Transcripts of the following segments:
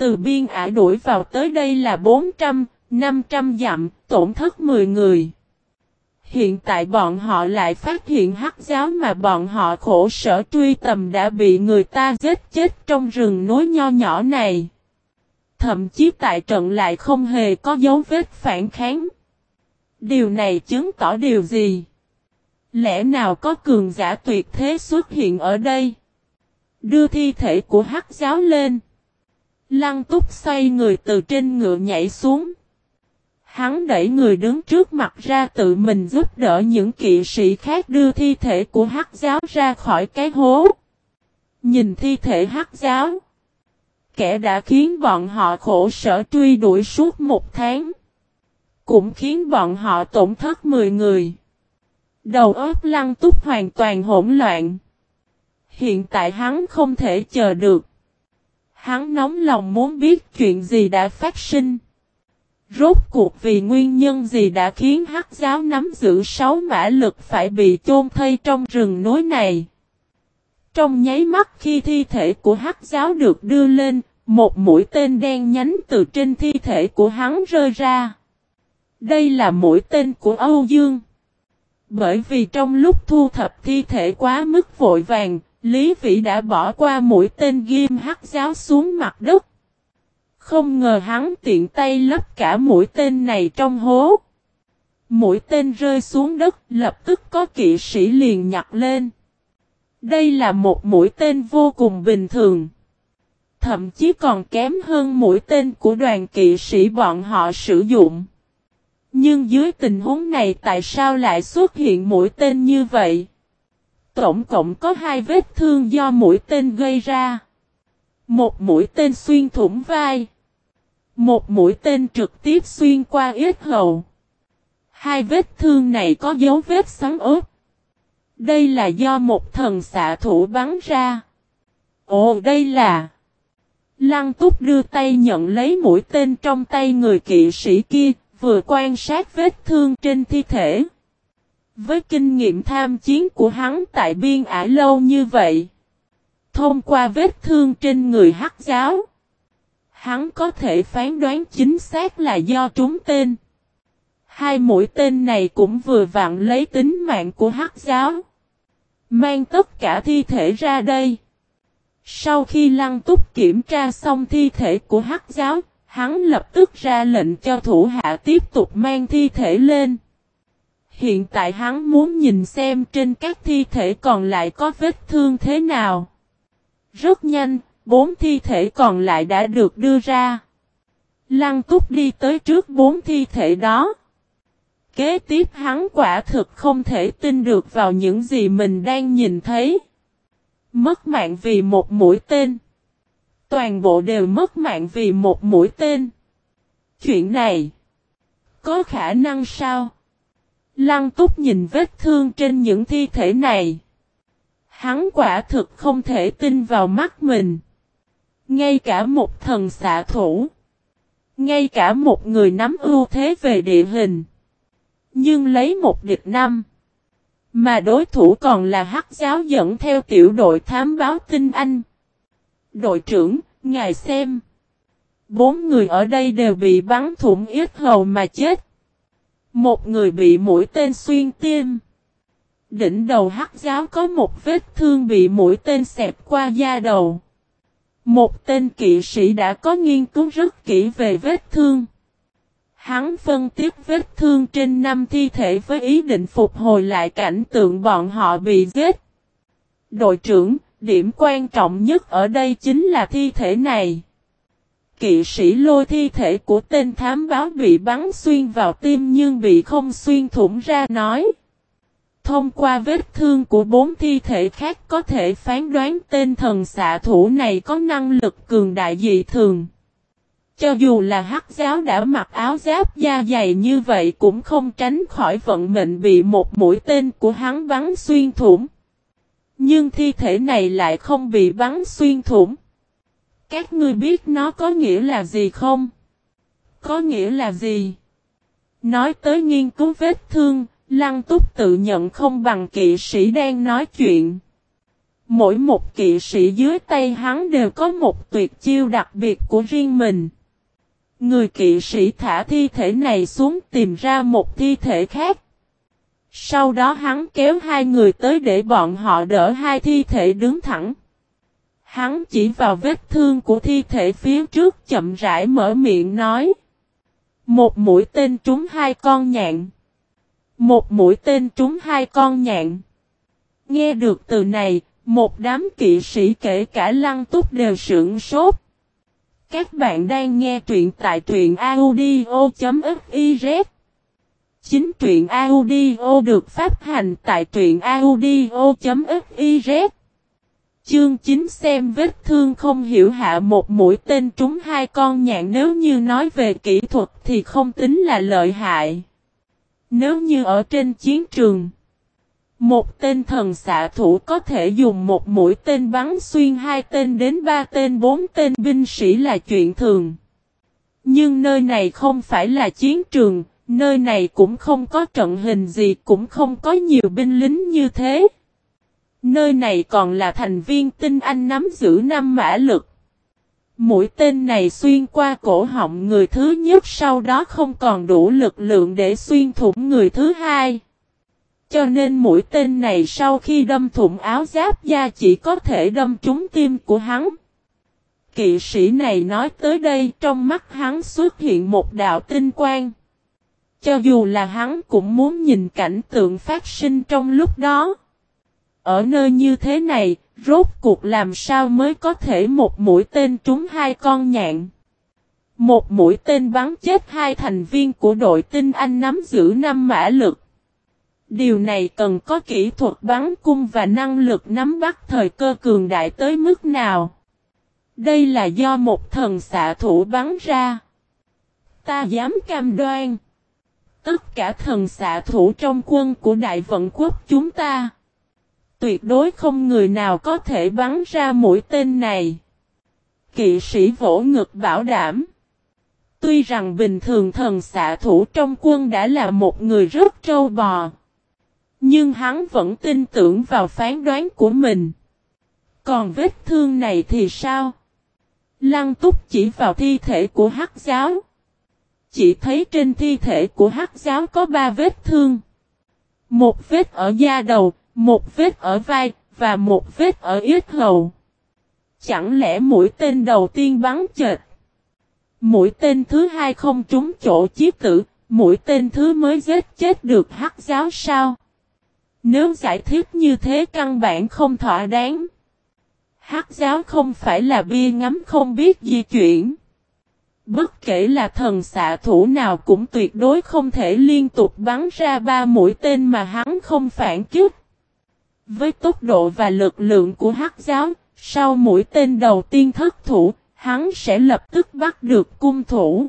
Từ biên ả đuổi vào tới đây là 400, 500 dặm, tổn thất 10 người. Hiện tại bọn họ lại phát hiện hắc giáo mà bọn họ khổ sở truy tầm đã bị người ta giết chết trong rừng núi nho nhỏ này. Thậm chí tại trận lại không hề có dấu vết phản kháng. Điều này chứng tỏ điều gì? Lẽ nào có cường giả tuyệt thế xuất hiện ở đây? Đưa thi thể của hắc giáo lên. Lăng túc xoay người từ trên ngựa nhảy xuống. Hắn đẩy người đứng trước mặt ra tự mình giúp đỡ những kỵ sĩ khác đưa thi thể của hắc giáo ra khỏi cái hố. Nhìn thi thể hắc giáo. Kẻ đã khiến bọn họ khổ sở truy đuổi suốt một tháng. Cũng khiến bọn họ tổn thất 10 người. Đầu óc lăng túc hoàn toàn hỗn loạn. Hiện tại hắn không thể chờ được. Hắn nóng lòng muốn biết chuyện gì đã phát sinh. Rốt cuộc vì nguyên nhân gì đã khiến hắc giáo nắm giữ sáu mã lực phải bị chôn thây trong rừng núi này. Trong nháy mắt khi thi thể của hắc giáo được đưa lên, một mũi tên đen nhánh từ trên thi thể của hắn rơi ra. Đây là mũi tên của Âu Dương. Bởi vì trong lúc thu thập thi thể quá mức vội vàng, Lý Vĩ đã bỏ qua mũi tên ghim hắc giáo xuống mặt đất. Không ngờ hắn tiện tay lấp cả mũi tên này trong hố. Mũi tên rơi xuống đất, lập tức có kỵ sĩ liền nhặt lên. Đây là một mũi tên vô cùng bình thường. Thậm chí còn kém hơn mũi tên của đoàn kỵ sĩ bọn họ sử dụng. Nhưng dưới tình huống này tại sao lại xuất hiện mũi tên như vậy? Tổng cộng có hai vết thương do mũi tên gây ra. Một mũi tên xuyên thủng vai. Một mũi tên trực tiếp xuyên qua yết hầu. Hai vết thương này có dấu vết sáng ướt. Đây là do một thần xạ thủ bắn ra. Ồ đây là... Lăng túc đưa tay nhận lấy mũi tên trong tay người kỵ sĩ kia, vừa quan sát vết thương trên thi thể. Với kinh nghiệm tham chiến của hắn tại biên ải lâu như vậy, thông qua vết thương trên người hắc giáo, hắn có thể phán đoán chính xác là do trúng tên. Hai mũi tên này cũng vừa vặn lấy tính mạng của hắc giáo. Mang tất cả thi thể ra đây. Sau khi lăng túc kiểm tra xong thi thể của hắc giáo, hắn lập tức ra lệnh cho thủ hạ tiếp tục mang thi thể lên. Hiện tại hắn muốn nhìn xem trên các thi thể còn lại có vết thương thế nào. Rất nhanh, bốn thi thể còn lại đã được đưa ra. Lăng túc đi tới trước bốn thi thể đó. Kế tiếp hắn quả thực không thể tin được vào những gì mình đang nhìn thấy. Mất mạng vì một mũi tên. Toàn bộ đều mất mạng vì một mũi tên. Chuyện này. Có khả năng sao? Lăng túc nhìn vết thương trên những thi thể này. Hắn quả thực không thể tin vào mắt mình. Ngay cả một thần xạ thủ. Ngay cả một người nắm ưu thế về địa hình. Nhưng lấy một địch năm. Mà đối thủ còn là hắc giáo dẫn theo tiểu đội thám báo tinh anh. Đội trưởng, ngài xem. Bốn người ở đây đều bị bắn thủng ít hầu mà chết. Một người bị mũi tên xuyên tim. Đỉnh đầu hắc giáo có một vết thương bị mũi tên xẹp qua da đầu. Một tên kỵ sĩ đã có nghiên cứu rất kỹ về vết thương. Hắn phân tích vết thương trên năm thi thể với ý định phục hồi lại cảnh tượng bọn họ bị giết. Đội trưởng, điểm quan trọng nhất ở đây chính là thi thể này. Kỵ sĩ lôi thi thể của tên thám báo bị bắn xuyên vào tim nhưng bị không xuyên thủng ra, nói. Thông qua vết thương của bốn thi thể khác có thể phán đoán tên thần xạ thủ này có năng lực cường đại dị thường. Cho dù là hắc giáo đã mặc áo giáp da dày như vậy cũng không tránh khỏi vận mệnh bị một mũi tên của hắn bắn xuyên thủng. Nhưng thi thể này lại không bị bắn xuyên thủng. Các ngươi biết nó có nghĩa là gì không? Có nghĩa là gì? Nói tới nghiên cứu vết thương, Lăng túc tự nhận không bằng kỵ sĩ đang nói chuyện. Mỗi một kỵ sĩ dưới tay hắn đều có một tuyệt chiêu đặc biệt của riêng mình. Người kỵ sĩ thả thi thể này xuống tìm ra một thi thể khác. Sau đó hắn kéo hai người tới để bọn họ đỡ hai thi thể đứng thẳng. Hắn chỉ vào vết thương của thi thể phía trước chậm rãi mở miệng nói. Một mũi tên trúng hai con nhạn. Một mũi tên trúng hai con nhạn. Nghe được từ này, một đám kỵ sĩ kể cả lăng túc đều sưởng sốt. Các bạn đang nghe truyện tại truyện audio.fiz Chính truyện audio được phát hành tại truyện audio.fiz Chương 9 xem vết thương không hiểu hạ một mũi tên trúng hai con nhạn nếu như nói về kỹ thuật thì không tính là lợi hại. Nếu như ở trên chiến trường, một tên thần xạ thủ có thể dùng một mũi tên bắn xuyên hai tên đến ba tên bốn tên binh sĩ là chuyện thường. Nhưng nơi này không phải là chiến trường, nơi này cũng không có trận hình gì cũng không có nhiều binh lính như thế. Nơi này còn là thành viên tinh anh nắm giữ năm mã lực. Mũi tên này xuyên qua cổ họng người thứ nhất, sau đó không còn đủ lực lượng để xuyên thủng người thứ hai. Cho nên mũi tên này sau khi đâm thủng áo giáp da chỉ có thể đâm trúng tim của hắn. Kỵ sĩ này nói tới đây, trong mắt hắn xuất hiện một đạo tinh quang. Cho dù là hắn cũng muốn nhìn cảnh tượng phát sinh trong lúc đó. Ở nơi như thế này, rốt cuộc làm sao mới có thể một mũi tên trúng hai con nhạn. Một mũi tên bắn chết hai thành viên của đội tinh anh nắm giữ năm mã lực. Điều này cần có kỹ thuật bắn cung và năng lực nắm bắt thời cơ cường đại tới mức nào. Đây là do một thần xạ thủ bắn ra. Ta dám cam đoan. Tất cả thần xạ thủ trong quân của đại vận quốc chúng ta. Tuyệt đối không người nào có thể bắn ra mũi tên này. Kỵ sĩ vỗ ngực bảo đảm. Tuy rằng bình thường thần xạ thủ trong quân đã là một người rất trâu bò. Nhưng hắn vẫn tin tưởng vào phán đoán của mình. Còn vết thương này thì sao? Lăng túc chỉ vào thi thể của hắc giáo. Chỉ thấy trên thi thể của hắc giáo có ba vết thương. Một vết ở da đầu, một vết ở vai, và một vết ở yết hầu. Chẳng lẽ mũi tên đầu tiên bắn chệt? Mũi tên thứ hai không trúng chỗ chiếc tử, mũi tên thứ mới giết chết được hắc giáo sao? Nếu giải thích như thế căn bản không thỏa đáng. Hắc giáo không phải là bia ngắm không biết di chuyển. Bất kể là thần xạ thủ nào cũng tuyệt đối không thể liên tục bắn ra ba mũi tên mà hắn không phản kích. Với tốc độ và lực lượng của hắc giáo, sau mũi tên đầu tiên thất thủ, hắn sẽ lập tức bắt được cung thủ.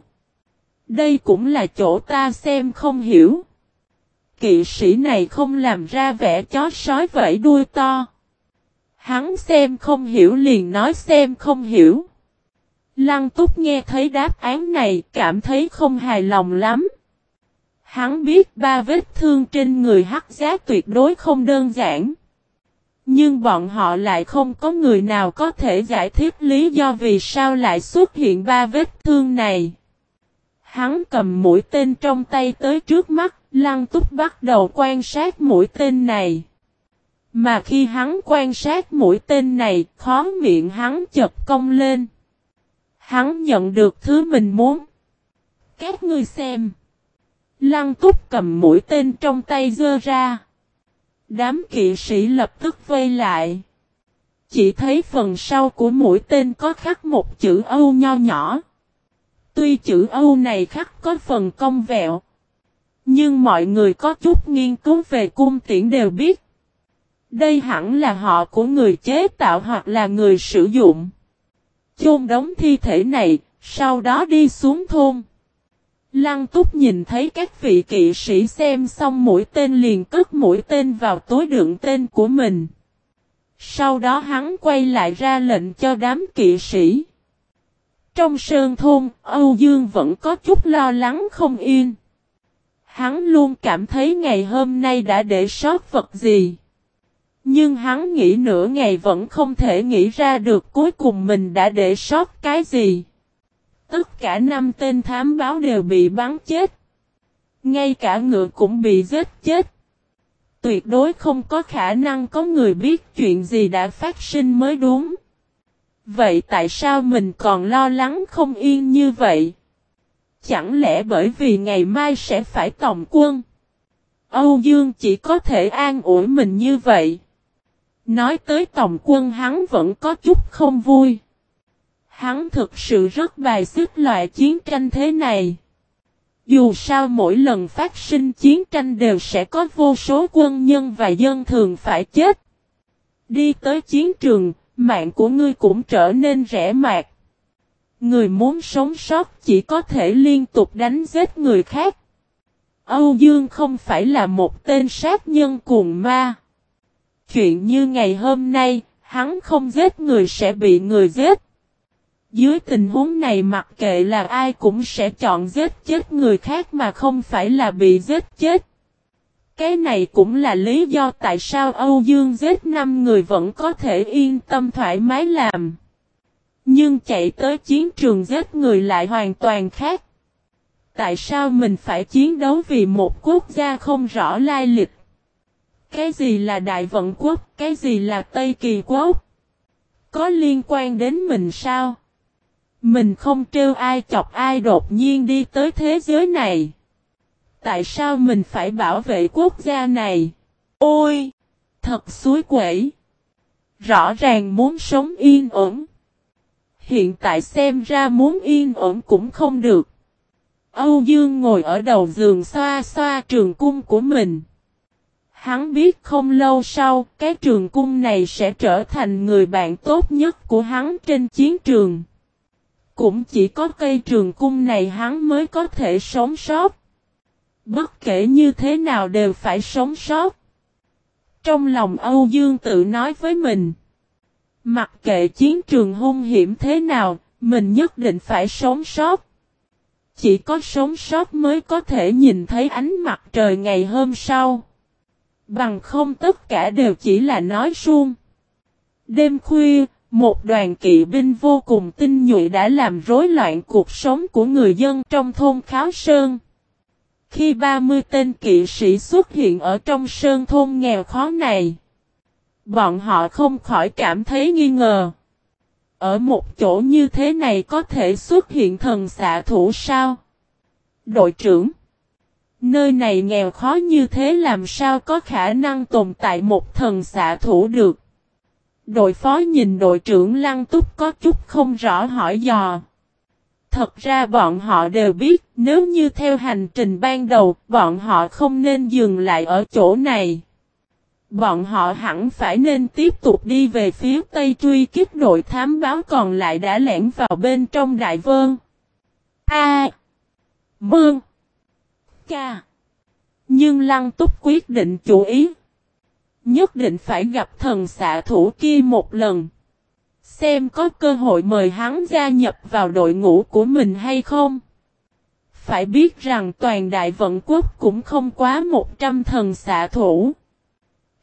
Đây cũng là chỗ ta xem không hiểu. Kỵ sĩ này không làm ra vẻ chó sói vẫy đuôi to. Hắn xem không hiểu liền nói xem không hiểu. Lăng túc nghe thấy đáp án này cảm thấy không hài lòng lắm. Hắn biết ba vết thương trên người hắc giá tuyệt đối không đơn giản. Nhưng bọn họ lại không có người nào có thể giải thích lý do vì sao lại xuất hiện ba vết thương này. Hắn cầm mũi tên trong tay tới trước mắt, lăng túc bắt đầu quan sát mũi tên này. Mà khi hắn quan sát mũi tên này, khó miệng hắn chật cong lên. Hắn nhận được thứ mình muốn. Các ngươi xem. Lăng túc cầm mũi tên trong tay dơ ra. Đám kỵ sĩ lập tức vây lại. Chỉ thấy phần sau của mũi tên có khắc một chữ Âu nho nhỏ. Tuy chữ Âu này khắc có phần cong vẹo. Nhưng mọi người có chút nghiên cứu về cung tiễn đều biết. Đây hẳn là họ của người chế tạo hoặc là người sử dụng. Chôn đóng thi thể này, sau đó đi xuống thôn. Lăng túc nhìn thấy các vị kỵ sĩ xem xong mũi tên liền cất mũi tên vào túi đựng tên của mình. Sau đó hắn quay lại ra lệnh cho đám kỵ sĩ. Trong sơn thôn, Âu Dương vẫn có chút lo lắng không yên. Hắn luôn cảm thấy ngày hôm nay đã để sót vật gì. Nhưng hắn nghĩ nửa ngày vẫn không thể nghĩ ra được cuối cùng mình đã để sót cái gì. Tất cả năm tên thám báo đều bị bắn chết. Ngay cả ngựa cũng bị giết chết. Tuyệt đối không có khả năng có người biết chuyện gì đã phát sinh mới đúng. Vậy tại sao mình còn lo lắng không yên như vậy? Chẳng lẽ bởi vì ngày mai sẽ phải tổng quân? Âu Dương chỉ có thể an ủi mình như vậy. Nói tới tổng quân hắn vẫn có chút không vui. Hắn thực sự rất bài xích loại chiến tranh thế này. Dù sao mỗi lần phát sinh chiến tranh đều sẽ có vô số quân nhân và dân thường phải chết. Đi tới chiến trường, mạng của ngươi cũng trở nên rẻ mạt. Người muốn sống sót chỉ có thể liên tục đánh giết người khác. Âu Dương không phải là một tên sát nhân cuồng ma. Chuyện như ngày hôm nay, hắn không giết người sẽ bị người giết. Dưới tình huống này mặc kệ là ai cũng sẽ chọn giết chết người khác mà không phải là bị giết chết. Cái này cũng là lý do tại sao Âu Dương giết 5 người vẫn có thể yên tâm thoải mái làm. Nhưng chạy tới chiến trường giết người lại hoàn toàn khác. Tại sao mình phải chiến đấu vì một quốc gia không rõ lai lịch? Cái gì là Đại Vận Quốc, cái gì là Tây Kỳ Quốc? Có liên quan đến mình sao? Mình không trêu ai chọc ai đột nhiên đi tới thế giới này. Tại sao mình phải bảo vệ quốc gia này? Ôi! Thật suối quẩy! Rõ ràng muốn sống yên ổn. Hiện tại xem ra muốn yên ổn cũng không được. Âu Dương ngồi ở đầu giường xoa xoa trường cung của mình. Hắn biết không lâu sau, cái trường cung này sẽ trở thành người bạn tốt nhất của hắn trên chiến trường. Cũng chỉ có cây trường cung này hắn mới có thể sống sót. Bất kể như thế nào đều phải sống sót. Trong lòng Âu Dương tự nói với mình. Mặc kệ chiến trường hung hiểm thế nào, mình nhất định phải sống sót. Chỉ có sống sót mới có thể nhìn thấy ánh mặt trời ngày hôm sau. Bằng không tất cả đều chỉ là nói suông. Đêm khuya, một đoàn kỵ binh vô cùng tinh nhuệ đã làm rối loạn cuộc sống của người dân trong thôn Kháo Sơn. Khi 30 tên kỵ sĩ xuất hiện ở trong sơn thôn nghèo khó này, bọn họ không khỏi cảm thấy nghi ngờ. Ở một chỗ như thế này có thể xuất hiện thần xạ thủ sao? Đội trưởng Nơi này nghèo khó như thế làm sao có khả năng tồn tại một thần xạ thủ được? Đội phó nhìn đội trưởng Lăng Túc có chút không rõ hỏi dò. Thật ra bọn họ đều biết, nếu như theo hành trình ban đầu, bọn họ không nên dừng lại ở chỗ này. Bọn họ hẳn phải nên tiếp tục đi về phía Tây truy kích đội thám báo còn lại đã lẻn vào bên trong Đại Vơn. A. Mương. Ca. Nhưng Lăng Túc quyết định chủ ý. Nhất định phải gặp thần xạ thủ kia một lần. Xem có cơ hội mời hắn gia nhập vào đội ngũ của mình hay không. Phải biết rằng toàn đại vận quốc cũng không quá 100 thần xạ thủ.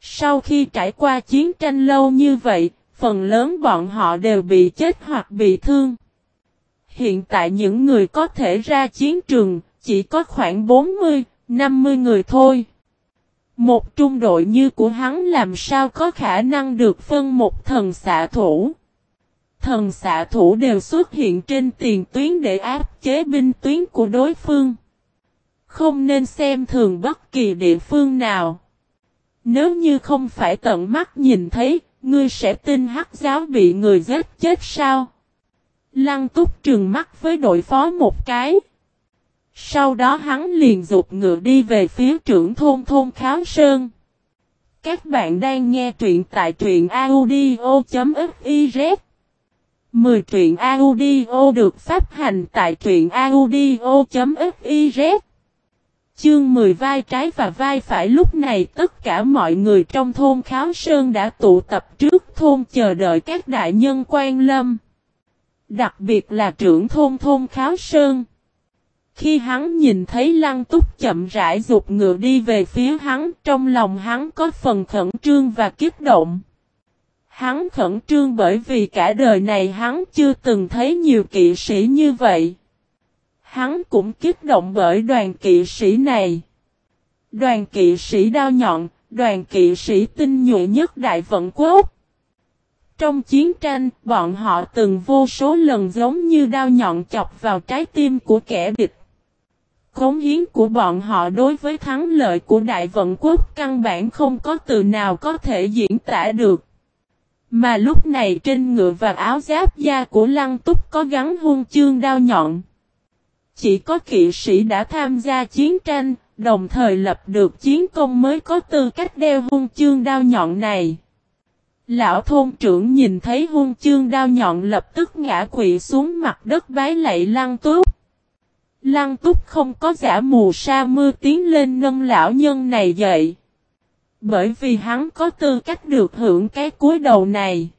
Sau khi trải qua chiến tranh lâu như vậy, phần lớn bọn họ đều bị chết hoặc bị thương. Hiện tại những người có thể ra chiến trường, chỉ có khoảng 40, 50 người thôi. Một trung đội như của hắn làm sao có khả năng được phân một thần xạ thủ. Thần xạ thủ đều xuất hiện trên tiền tuyến để áp chế binh tuyến của đối phương. Không nên xem thường bất kỳ địa phương nào. Nếu như không phải tận mắt nhìn thấy, ngươi sẽ tin hắc giáo bị người giết chết sao? Lăng túc trừng mắt với đội phó một cái. Sau đó hắn liền dục ngựa đi về phía trưởng thôn thôn Kháo Sơn. Các bạn đang nghe truyện tại truyện audio.fiz 10 truyện audio được phát hành tại truyện audio.fiz Chương 10 vai trái và vai phải lúc này tất cả mọi người trong thôn Kháo Sơn đã tụ tập trước thôn chờ đợi các đại nhân quan lâm. Đặc biệt là trưởng thôn thôn Kháo Sơn. Khi hắn nhìn thấy lăng túc chậm rãi dục ngựa đi về phía hắn, trong lòng hắn có phần khẩn trương và kích động. Hắn khẩn trương bởi vì cả đời này hắn chưa từng thấy nhiều kỵ sĩ như vậy. Hắn cũng kích động bởi đoàn kỵ sĩ này. Đoàn kỵ sĩ đao nhọn, đoàn kỵ sĩ tinh nhuệ nhất đại vận quốc. Trong chiến tranh, bọn họ từng vô số lần giống như đao nhọn chọc vào trái tim của kẻ địch. Cống hiến của bọn họ đối với thắng lợi của đại vận quốc căn bản không có từ nào có thể diễn tả được. Mà lúc này trên ngựa và áo giáp da của lăng túc có gắn huân chương đao nhọn. Chỉ có kỵ sĩ đã tham gia chiến tranh, đồng thời lập được chiến công mới có tư cách đeo huân chương đao nhọn này. Lão thôn trưởng nhìn thấy huân chương đao nhọn lập tức ngã quỵ xuống mặt đất bái lạy lăng túc. Lăng túc không có giả mù sa mưa tiến lên nâng lão nhân này dậy. Bởi vì hắn có tư cách được hưởng cái cuối đầu này.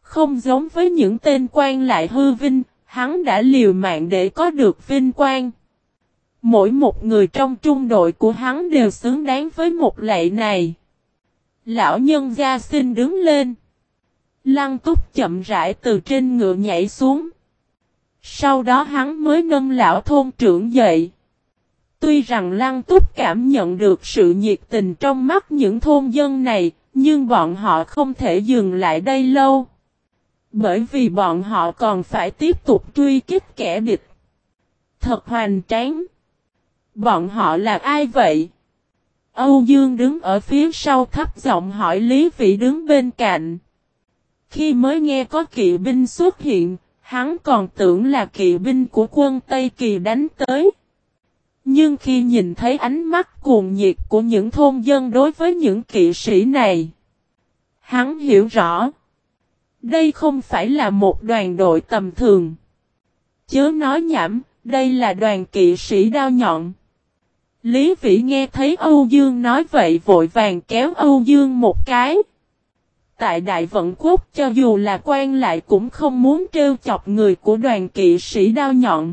Không giống với những tên quan lại hư vinh, hắn đã liều mạng để có được vinh quang. Mỗi một người trong trung đội của hắn đều xứng đáng với một lệ này. Lão nhân gia xin đứng lên. Lăng túc chậm rãi từ trên ngựa nhảy xuống. Sau đó hắn mới nâng lão thôn trưởng dậy. Tuy rằng Lăng Túc cảm nhận được sự nhiệt tình trong mắt những thôn dân này, nhưng bọn họ không thể dừng lại đây lâu. Bởi vì bọn họ còn phải tiếp tục truy kích kẻ địch. Thật hoành tráng. Bọn họ là ai vậy? Âu Dương đứng ở phía sau thấp giọng hỏi Lý Vị đứng bên cạnh. Khi mới nghe có kỵ binh xuất hiện, hắn còn tưởng là kỵ binh của quân Tây Kỳ đánh tới. Nhưng khi nhìn thấy ánh mắt cuồng nhiệt của những thôn dân đối với những kỵ sĩ này, hắn hiểu rõ. Đây không phải là một đoàn đội tầm thường. Chớ nói nhảm, đây là đoàn kỵ sĩ đao nhọn. Lý Vĩ nghe thấy Âu Dương nói vậy vội vàng kéo Âu Dương một cái. Tại Đại Vận Quốc, cho dù là quan lại cũng không muốn trêu chọc người của đoàn kỵ sĩ đao nhọn.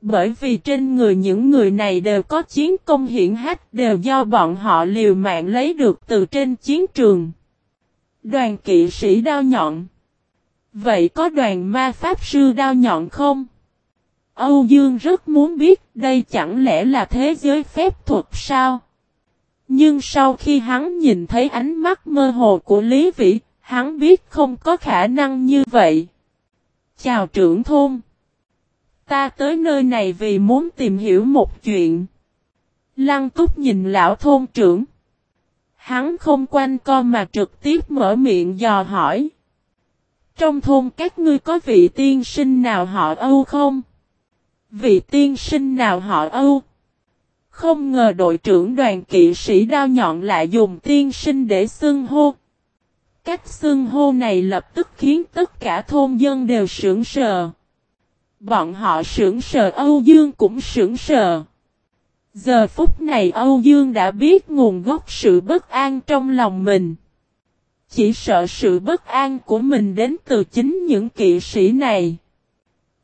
Bởi vì trên người những người này đều có chiến công hiển hách, đều do bọn họ liều mạng lấy được từ trên chiến trường. Đoàn kỵ sĩ đao nhọn. Vậy có đoàn ma pháp sư đao nhọn không? Âu Dương rất muốn biết, đây chẳng lẽ là thế giới phép thuật sao? Nhưng sau khi hắn nhìn thấy ánh mắt mơ hồ của Lý Vĩ, hắn biết không có khả năng như vậy. Chào trưởng thôn. Ta tới nơi này vì muốn tìm hiểu một chuyện. Lăng túc nhìn lão thôn trưởng. Hắn không quanh co mà trực tiếp mở miệng dò hỏi. Trong thôn các ngươi có vị tiên sinh nào họ Âu không? Vị tiên sinh nào họ Âu? Không ngờ đội trưởng đoàn kỵ sĩ đao nhọn lại dùng tiên sinh để xưng hô. Cách xưng hô này lập tức khiến tất cả thôn dân đều sững sờ. Bọn họ sững sờ, Âu Dương cũng sững sờ. Giờ phút này Âu Dương đã biết nguồn gốc sự bất an trong lòng mình. Chỉ sợ sự bất an của mình đến từ chính những kỵ sĩ này.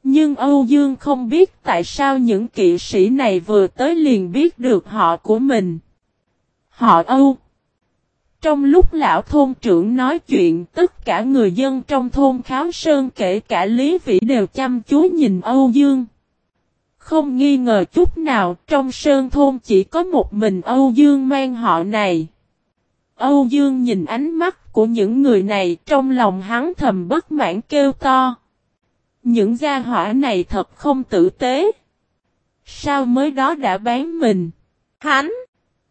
Nhưng Âu Dương không biết tại sao những kỵ sĩ này vừa tới liền biết được họ của mình. Họ Âu. Trong lúc lão thôn trưởng nói chuyện, tất cả người dân trong thôn Kháo Sơn kể cả Lý Vĩ đều chăm chú nhìn Âu Dương. Không nghi ngờ chút nào, trong Sơn thôn chỉ có một mình Âu Dương mang họ này. Âu Dương nhìn ánh mắt của những người này, trong lòng hắn thầm bất mãn kêu to. Những gia hỏa này thật không tử tế. Sao mới đó đã bán mình? Hắn!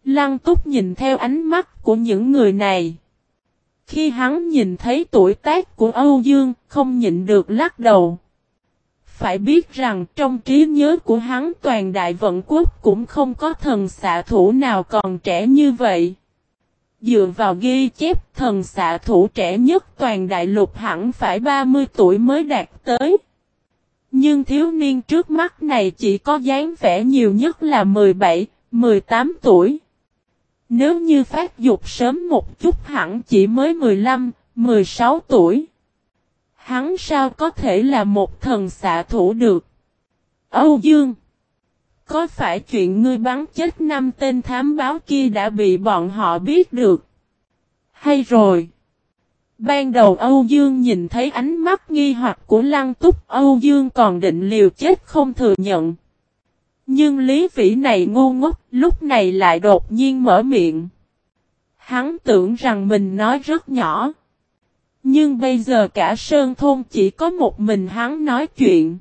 Lăng túc nhìn theo ánh mắt của những người này. Khi hắn nhìn thấy tuổi tác của Âu Dương, không nhịn được lắc đầu. Phải biết rằng trong trí nhớ của hắn toàn đại vận quốc cũng không có thần xạ thủ nào còn trẻ như vậy. Dựa vào ghi chép thần xạ thủ trẻ nhất toàn đại lục hẳn phải 30 tuổi mới đạt tới. Nhưng thiếu niên trước mắt này chỉ có dáng vẻ nhiều nhất là 17, 18 tuổi. Nếu như phát dục sớm một chút hẳn chỉ mới 15, 16 tuổi. Hắn sao có thể là một thần xạ thủ được? Âu Dương có phải chuyện ngươi bắn chết năm tên thám báo kia đã bị bọn họ biết được? Hay rồi? Ban đầu Âu Dương nhìn thấy ánh mắt nghi hoặc của Lăng Túc, Âu Dương còn định liều chết không thừa nhận. Nhưng Lý Vĩ này ngu ngốc, lúc này lại đột nhiên mở miệng. Hắn tưởng rằng mình nói rất nhỏ. Nhưng bây giờ cả Sơn Thôn chỉ có một mình hắn nói chuyện.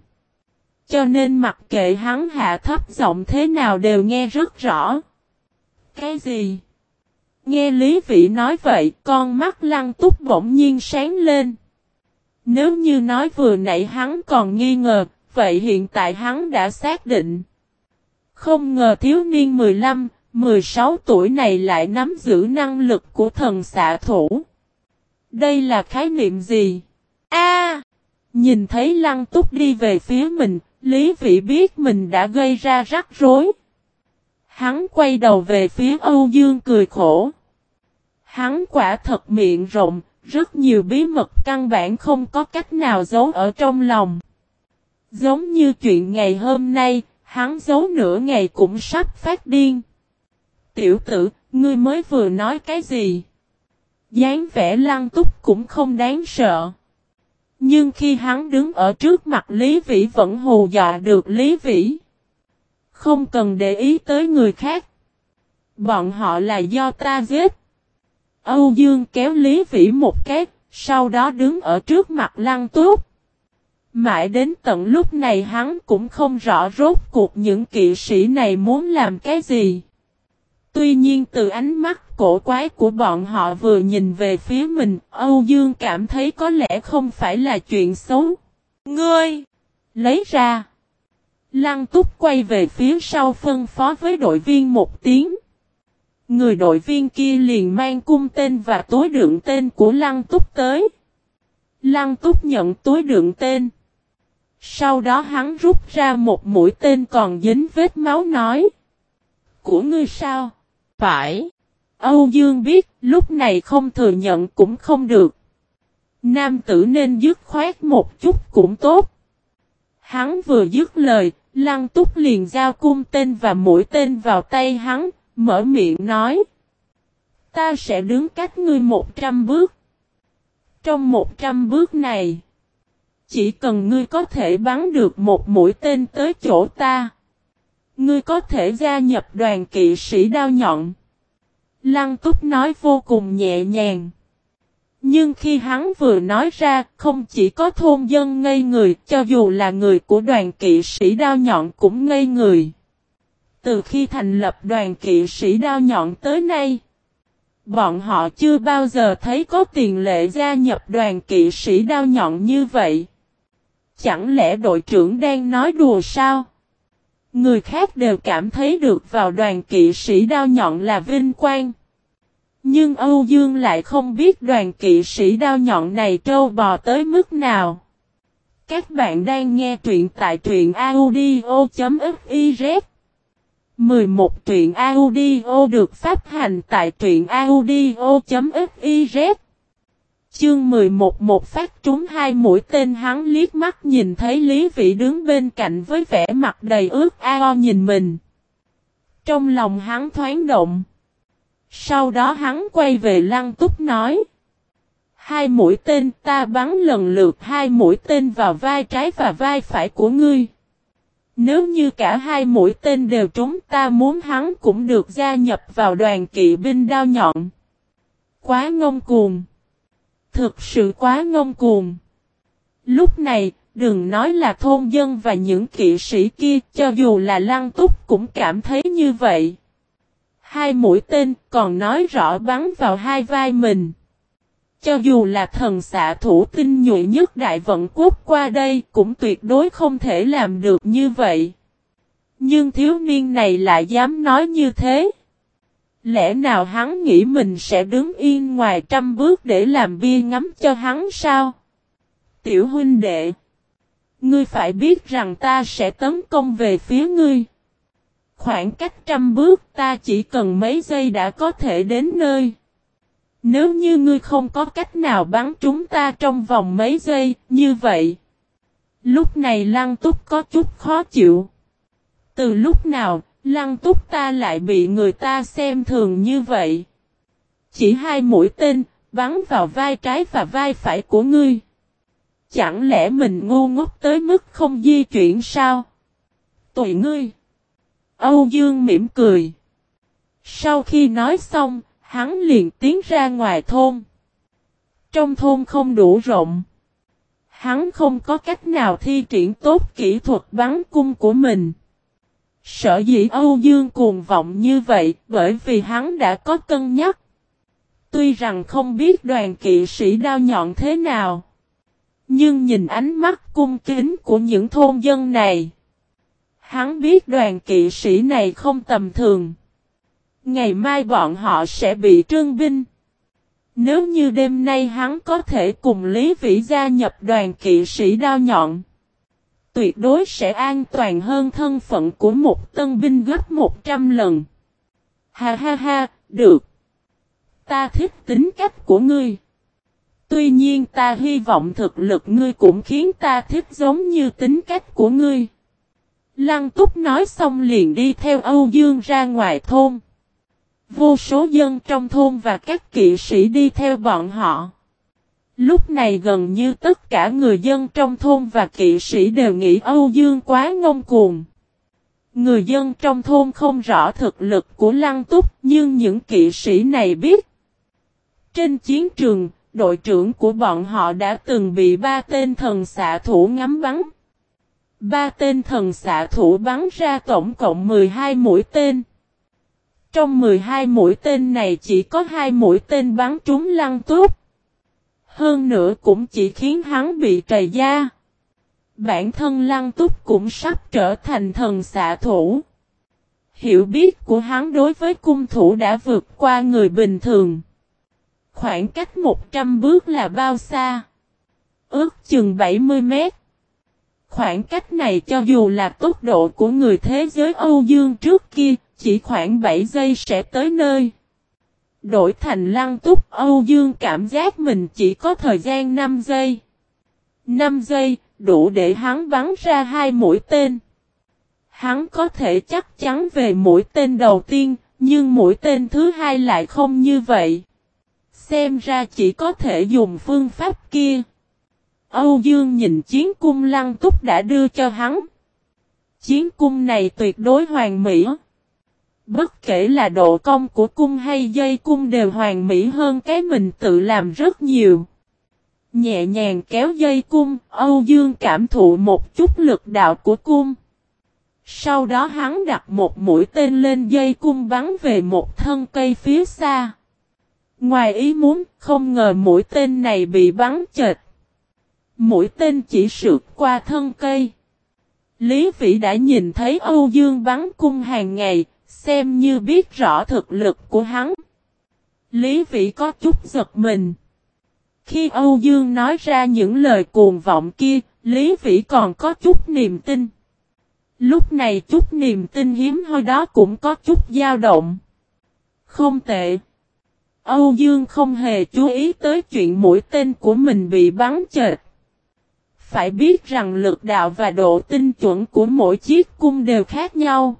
Cho nên mặc kệ hắn hạ thấp giọng thế nào đều nghe rất rõ. Cái gì? Nghe Lý Vĩ nói vậy, con mắt lăng túc bỗng nhiên sáng lên. Nếu như nói vừa nãy hắn còn nghi ngờ, vậy hiện tại hắn đã xác định. Không ngờ thiếu niên 15, 16 tuổi này lại nắm giữ năng lực của thần xạ thủ. Đây là khái niệm gì? A! nhìn thấy lăng túc đi về phía mình, Lý Vĩ biết mình đã gây ra rắc rối. Hắn quay đầu về phía Âu Dương cười khổ. Hắn quả thật miệng rộng, rất nhiều bí mật căn bản không có cách nào giấu ở trong lòng. Giống như chuyện ngày hôm nay, hắn giấu nửa ngày cũng sắp phát điên. Tiểu tử, ngươi mới vừa nói cái gì? dáng vẻ lăng túc cũng không đáng sợ. Nhưng khi hắn đứng ở trước mặt Lý Vĩ vẫn hù dọa được Lý Vĩ. Không cần để ý tới người khác. Bọn họ là do ta giết. Âu Dương kéo Lý Vĩ một cái, sau đó đứng ở trước mặt lăng túc. Mãi đến tận lúc này hắn cũng không rõ rốt cuộc những kỵ sĩ này muốn làm cái gì. Tuy nhiên từ ánh mắt cổ quái của bọn họ vừa nhìn về phía mình, Âu Dương cảm thấy có lẽ không phải là chuyện xấu. Ngươi! Lấy ra! Lăng túc quay về phía sau phân phó với đội viên một tiếng. Người đội viên kia liền mang cung tên và túi đựng tên của Lăng túc tới. Lăng túc nhận túi đựng tên. Sau đó hắn rút ra một mũi tên còn dính vết máu nói. Của ngươi sao? Phải. Âu Dương biết lúc này không thừa nhận cũng không được. Nam tử nên dứt khoát một chút cũng tốt. Hắn vừa dứt lời, lăng túc liền giao cung tên và mũi tên vào tay hắn, mở miệng nói. Ta sẽ đứng cách ngươi một trăm bước. Trong một trăm bước này, chỉ cần ngươi có thể bắn được một mũi tên tới chỗ ta. Ngươi có thể gia nhập đoàn kỵ sĩ đao nhọn. Lăng túc nói vô cùng nhẹ nhàng. Nhưng khi hắn vừa nói ra, không chỉ có thôn dân ngây người, cho dù là người của đoàn kỵ sĩ đao nhọn cũng ngây người. Từ khi thành lập đoàn kỵ sĩ đao nhọn tới nay, bọn họ chưa bao giờ thấy có tiền lệ gia nhập đoàn kỵ sĩ đao nhọn như vậy. Chẳng lẽ đội trưởng đang nói đùa sao? Người khác đều cảm thấy được vào đoàn kỵ sĩ đao nhọn là vinh quang. Nhưng Âu Dương lại không biết đoàn kỵ sĩ đao nhọn này trâu bò tới mức nào. Các bạn đang nghe truyện tại truyện audio.fiz 11 truyện audio được phát hành tại truyện audio.fiz Chương 11 một phát trúng hai mũi tên hắn liếc mắt nhìn thấy Lý Vĩ đứng bên cạnh với vẻ mặt đầy ướt ao nhìn mình. Trong lòng hắn thoáng động. Sau đó hắn quay về lăng túc nói. Hai mũi tên ta bắn lần lượt hai mũi tên vào vai trái và vai phải của ngươi. Nếu như cả hai mũi tên đều trúng ta muốn hắn cũng được gia nhập vào đoàn kỵ binh đao nhọn. Quá ngông cuồng. Thực sự quá ngông cuồng. Lúc này, đừng nói là thôn dân và những kỵ sĩ kia, cho dù là lăng túc cũng cảm thấy như vậy. Hai mũi tên còn nói rõ bắn vào hai vai mình. Cho dù là thần xạ thủ tinh nhuệ nhất đại vận quốc qua đây cũng tuyệt đối không thể làm được như vậy. Nhưng thiếu niên này lại dám nói như thế. Lẽ nào hắn nghĩ mình sẽ đứng yên ngoài trăm bước để làm bia ngắm cho hắn sao? Tiểu huynh đệ. Ngươi phải biết rằng ta sẽ tấn công về phía ngươi. Khoảng cách trăm bước ta chỉ cần mấy giây đã có thể đến nơi. Nếu như ngươi không có cách nào bắn chúng ta trong vòng mấy giây, như vậy. Lúc này lăng túc có chút khó chịu. Từ lúc nào, lăng túc ta lại bị người ta xem thường như vậy? Chỉ hai mũi tên, bắn vào vai trái và vai phải của ngươi. Chẳng lẽ mình ngu ngốc tới mức không di chuyển sao? Tụi ngươi. Âu Dương mỉm cười. Sau khi nói xong, hắn liền tiến ra ngoài thôn. Trong thôn không đủ rộng. Hắn không có cách nào thi triển tốt kỹ thuật bắn cung của mình. Sở dĩ Âu Dương cuồng vọng như vậy, bởi vì hắn đã có cân nhắc. Tuy rằng không biết đoàn kỵ sĩ đao nhọn thế nào. Nhưng nhìn ánh mắt cung kính của những thôn dân này. Hắn biết đoàn kỵ sĩ này không tầm thường. Ngày mai bọn họ sẽ bị trương binh. Nếu như đêm nay hắn có thể cùng Lý Vĩ gia nhập đoàn kỵ sĩ đao nhọn. Tuyệt đối sẽ an toàn hơn thân phận của một tân binh gấp 100 lần. Ha ha ha, được. Ta thích tính cách của ngươi. Tuy nhiên ta hy vọng thực lực ngươi cũng khiến ta thích giống như tính cách của ngươi. Lăng túc nói xong liền đi theo Âu Dương ra ngoài thôn. Vô số dân trong thôn và các kỵ sĩ đi theo bọn họ. Lúc này gần như tất cả người dân trong thôn và kỵ sĩ đều nghĩ Âu Dương quá ngông cuồng. Người dân trong thôn không rõ thực lực của Lăng Túc nhưng những kỵ sĩ này biết. Trên chiến trường, đội trưởng của bọn họ đã từng bị ba tên thần xạ thủ ngắm bắn. Ba tên thần xạ thủ bắn ra tổng cộng 12 mũi tên. Trong 12 mũi tên này chỉ có hai mũi tên bắn trúng lăng túc. Hơn nữa cũng chỉ khiến hắn bị trầy da. Bản thân lăng túc cũng sắp trở thành thần xạ thủ. Hiểu biết của hắn đối với cung thủ đã vượt qua người bình thường. Khoảng cách 100 bước là bao xa? Ước chừng 70 mét. Khoảng cách này cho dù là tốc độ của người thế giới Âu Dương trước kia, chỉ khoảng 7 giây sẽ tới nơi. Đổi thành lăng túc Âu Dương cảm giác mình chỉ có thời gian 5 giây. 5 giây, đủ để hắn bắn ra hai mũi tên. Hắn có thể chắc chắn về mũi tên đầu tiên, nhưng mũi tên thứ hai lại không như vậy. Xem ra chỉ có thể dùng phương pháp kia. Âu Dương nhìn chiến cung lăng túc đã đưa cho hắn. Chiến cung này tuyệt đối hoàn mỹ. Bất kể là độ cong của cung hay dây cung đều hoàn mỹ hơn cái mình tự làm rất nhiều. Nhẹ nhàng kéo dây cung, Âu Dương cảm thụ một chút lực đạo của cung. Sau đó hắn đặt một mũi tên lên dây cung bắn về một thân cây phía xa. Ngoài ý muốn, không ngờ mũi tên này bị bắn chệt. Mũi tên chỉ sượt qua thân cây. Lý Vĩ đã nhìn thấy Âu Dương bắn cung hàng ngày, xem như biết rõ thực lực của hắn. Lý Vĩ có chút giật mình. Khi Âu Dương nói ra những lời cuồng vọng kia, Lý Vĩ còn có chút niềm tin. Lúc này chút niềm tin hiếm hoi đó cũng có chút dao động. Không tệ. Âu Dương không hề chú ý tới chuyện mũi tên của mình bị bắn chệt. Phải biết rằng lực đạo và độ tinh chuẩn của mỗi chiếc cung đều khác nhau.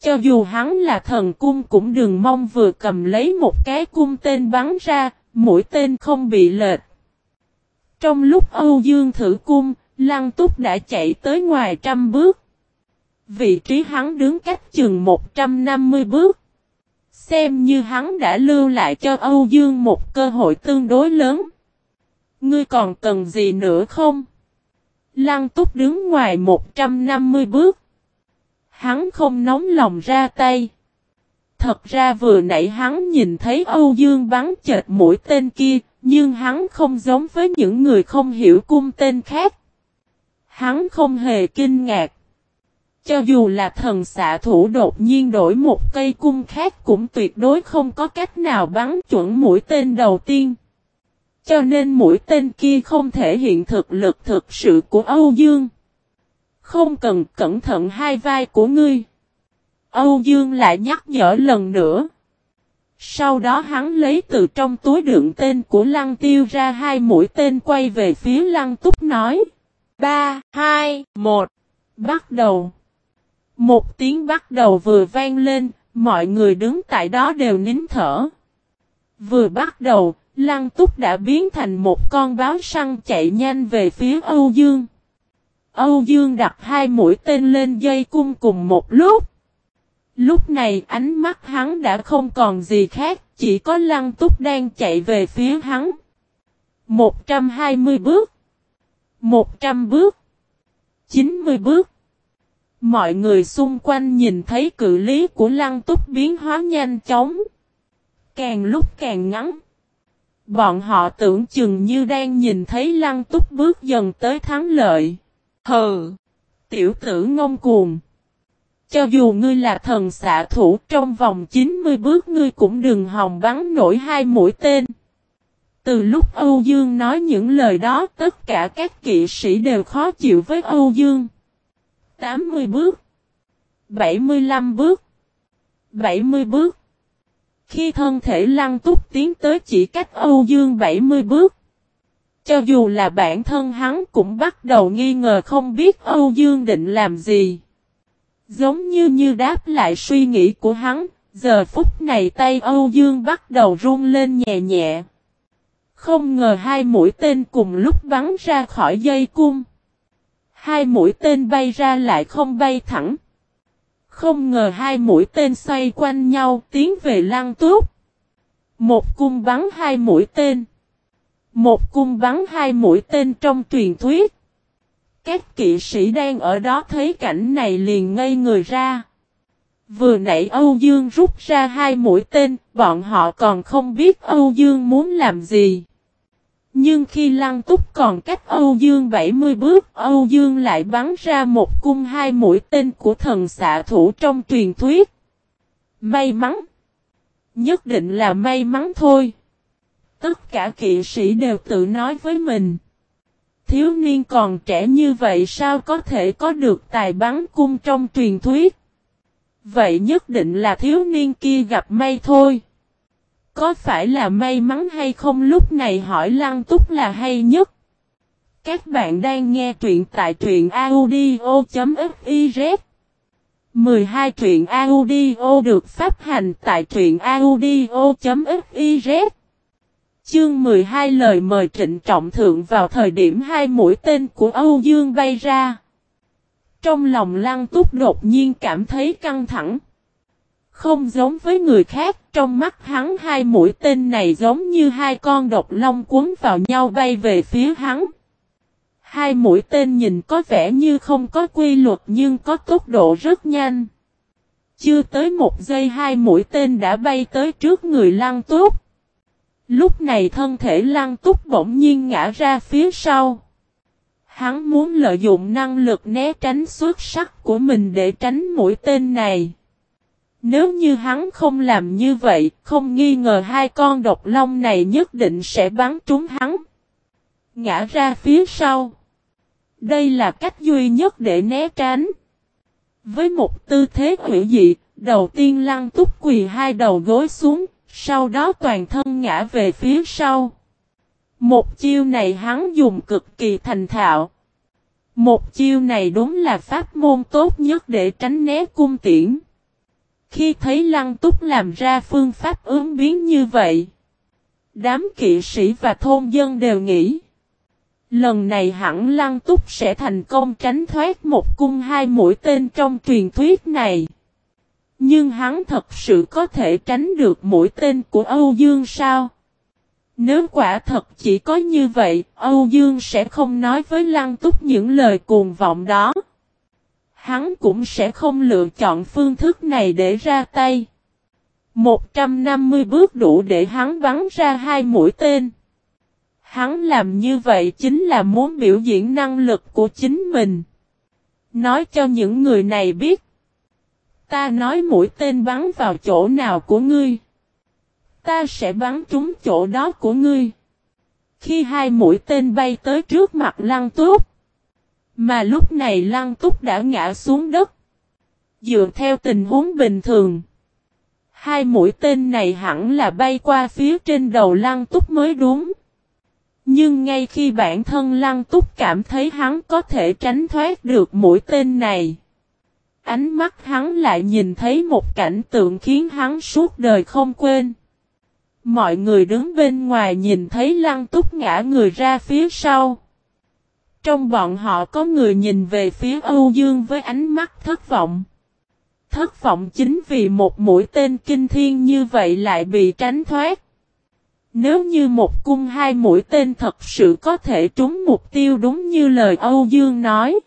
Cho dù hắn là thần cung cũng đừng mong vừa cầm lấy một cái cung tên bắn ra, mũi tên không bị lệch. Trong lúc Âu Dương thử cung, Lăng Túc đã chạy tới ngoài trăm bước. Vị trí hắn đứng cách chừng 150 bước. Xem như hắn đã lưu lại cho Âu Dương một cơ hội tương đối lớn. Ngươi còn cần gì nữa không? Lăng túc đứng ngoài 150 bước. Hắn không nóng lòng ra tay. Thật ra vừa nãy hắn nhìn thấy Âu Dương bắn chệt mũi tên kia, nhưng hắn không giống với những người không hiểu cung tên khác. Hắn không hề kinh ngạc. Cho dù là thần xạ thủ đột nhiên đổi một cây cung khác cũng tuyệt đối không có cách nào bắn chuẩn mũi tên đầu tiên. Cho nên mũi tên kia không thể hiện thực lực thực sự của Âu Dương. Không cần cẩn thận hai vai của ngươi. Âu Dương lại nhắc nhở lần nữa. Sau đó hắn lấy từ trong túi đựng tên của Lăng Tiêu ra hai mũi tên quay về phía Lăng Túc nói. 3, 2, 1. Bắt đầu. Một tiếng bắt đầu vừa vang lên, mọi người đứng tại đó đều nín thở. Vừa bắt đầu, Lăng Túc đã biến thành một con báo săn chạy nhanh về phía Âu Dương. Âu Dương đặt hai mũi tên lên dây cung cùng một lúc. Lúc này ánh mắt hắn đã không còn gì khác, chỉ có Lăng Túc đang chạy về phía hắn. 120 bước. 100 bước. 90 bước. Mọi người xung quanh nhìn thấy cự lý của Lăng Túc biến hóa nhanh chóng. Càng lúc càng ngắn. Bọn họ tưởng chừng như đang nhìn thấy Lăng Túc bước dần tới thắng lợi. Hừ! Tiểu tử ngông cuồng. Cho dù ngươi là thần xạ thủ, trong vòng 90 bước ngươi cũng đừng hòng bắn nổi hai mũi tên. Từ lúc Âu Dương nói những lời đó, tất cả các kỵ sĩ đều khó chịu với Âu Dương. 80 bước. 75 bước. 70 bước. Khi thân thể lăng túc tiến tới chỉ cách Âu Dương 70 bước. Cho dù là bản thân hắn cũng bắt đầu nghi ngờ không biết Âu Dương định làm gì. Giống như như đáp lại suy nghĩ của hắn, giờ phút này tay Âu Dương bắt đầu run lên nhẹ nhẹ. Không ngờ hai mũi tên cùng lúc bắn ra khỏi dây cung. Hai mũi tên bay ra lại không bay thẳng. Không ngờ hai mũi tên xoay quanh nhau tiến về lăng túc. Một cung bắn hai mũi tên. Một cung bắn hai mũi tên trong truyền thuyết. Các kỵ sĩ đang ở đó thấy cảnh này liền ngây người ra. Vừa nãy Âu Dương rút ra hai mũi tên, bọn họ còn không biết Âu Dương muốn làm gì. Nhưng khi Lăng Túc còn cách Âu Dương 70 bước, Âu Dương lại bắn ra một cung hai mũi tên của thần xạ thủ trong truyền thuyết. May mắn. Nhất định là may mắn thôi. Tất cả kỵ sĩ đều tự nói với mình. Thiếu niên còn trẻ như vậy sao có thể có được tài bắn cung trong truyền thuyết? Vậy nhất định là thiếu niên kia gặp may thôi. Có phải là may mắn hay không lúc này hỏi Lăng Túc là hay nhất? Các bạn đang nghe truyện tại truyện audio.fiz 12 truyện audio được phát hành tại truyện audio.fiz Chương 12 lời mời trịnh trọng thượng vào thời điểm hai mũi tên của Âu Dương bay ra. Trong lòng lăng túc đột nhiên cảm thấy căng thẳng. Không giống với người khác, trong mắt hắn hai mũi tên này giống như hai con độc long cuốn vào nhau bay về phía hắn. Hai mũi tên nhìn có vẻ như không có quy luật nhưng có tốc độ rất nhanh. Chưa tới một giây hai mũi tên đã bay tới trước người lăng túc. Lúc này thân thể lăng túc bỗng nhiên ngã ra phía sau. Hắn muốn lợi dụng năng lực né tránh xuất sắc của mình để tránh mũi tên này. Nếu như hắn không làm như vậy, không nghi ngờ hai con độc long này nhất định sẽ bắn trúng hắn. Ngã ra phía sau. Đây là cách duy nhất để né tránh. Với một tư thế hữu dị, đầu tiên lăng túc quỳ hai đầu gối xuống, sau đó toàn thân ngã về phía sau. Một chiêu này hắn dùng cực kỳ thành thạo. Một chiêu này đúng là pháp môn tốt nhất để tránh né cung tiễn. Khi thấy Lăng Túc làm ra phương pháp ứng biến như vậy, đám kỵ sĩ và thôn dân đều nghĩ. Lần này hẳn Lăng Túc sẽ thành công tránh thoát một cung hai mũi tên trong truyền thuyết này. Nhưng hắn thật sự có thể tránh được mũi tên của Âu Dương sao? Nếu quả thật chỉ có như vậy, Âu Dương sẽ không nói với Lăng Túc những lời cuồng vọng đó. Hắn cũng sẽ không lựa chọn phương thức này để ra tay. 150 bước đủ để hắn bắn ra hai mũi tên. Hắn làm như vậy chính là muốn biểu diễn năng lực của chính mình. Nói cho những người này biết. Ta nói mũi tên bắn vào chỗ nào của ngươi. Ta sẽ bắn trúng chỗ đó của ngươi. Khi hai mũi tên bay tới trước mặt lăng túc. Mà lúc này lăng túc đã ngã xuống đất. Dựa theo tình huống bình thường. Hai mũi tên này hẳn là bay qua phía trên đầu lăng túc mới đúng. Nhưng ngay khi bản thân lăng túc cảm thấy hắn có thể tránh thoát được mũi tên này ánh mắt hắn lại nhìn thấy một cảnh tượng khiến hắn suốt đời không quên. Mọi người đứng bên ngoài nhìn thấy lăng túc ngã người ra phía sau. Trong bọn họ có người nhìn về phía Âu Dương với ánh mắt thất vọng. Thất vọng chính vì một mũi tên kinh thiên như vậy lại bị tránh thoát. Nếu như một cung hai mũi tên thật sự có thể trúng mục tiêu đúng như lời Âu Dương nói.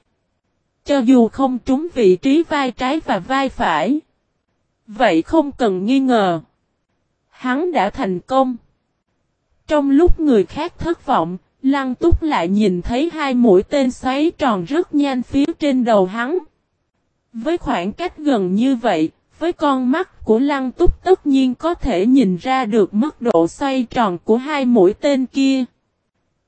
Cho dù không trúng vị trí vai trái và vai phải. Vậy không cần nghi ngờ. Hắn đã thành công. Trong lúc người khác thất vọng, Lăng túc lại nhìn thấy hai mũi tên xoáy tròn rất nhanh phía trên đầu hắn. Với khoảng cách gần như vậy, với con mắt của lăng túc tất nhiên có thể nhìn ra được mức độ xoay tròn của hai mũi tên kia.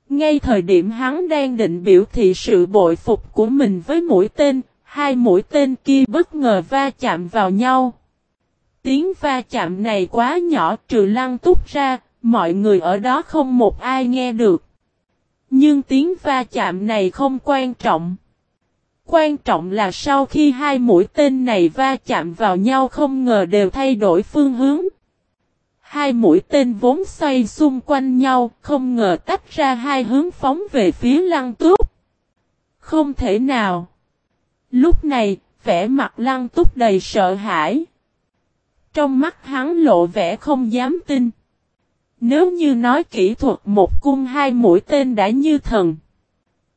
Ngay thời điểm hắn đang định biểu thị sự bội phục của mình với mũi tên, hai mũi tên kia bất ngờ va chạm vào nhau. Tiếng va chạm này quá nhỏ trừ lăng túc ra, mọi người ở đó không một ai nghe được. Nhưng tiếng va chạm này không quan trọng. Quan trọng là sau khi hai mũi tên này va chạm vào nhau không ngờ đều thay đổi phương hướng. Hai mũi tên vốn xoay xung quanh nhau, không ngờ tách ra hai hướng phóng về phía lăng túc. Không thể nào. Lúc này, vẻ mặt lăng túc đầy sợ hãi. Trong mắt hắn lộ vẻ không dám tin. Nếu như nói kỹ thuật một cung hai mũi tên đã như thần.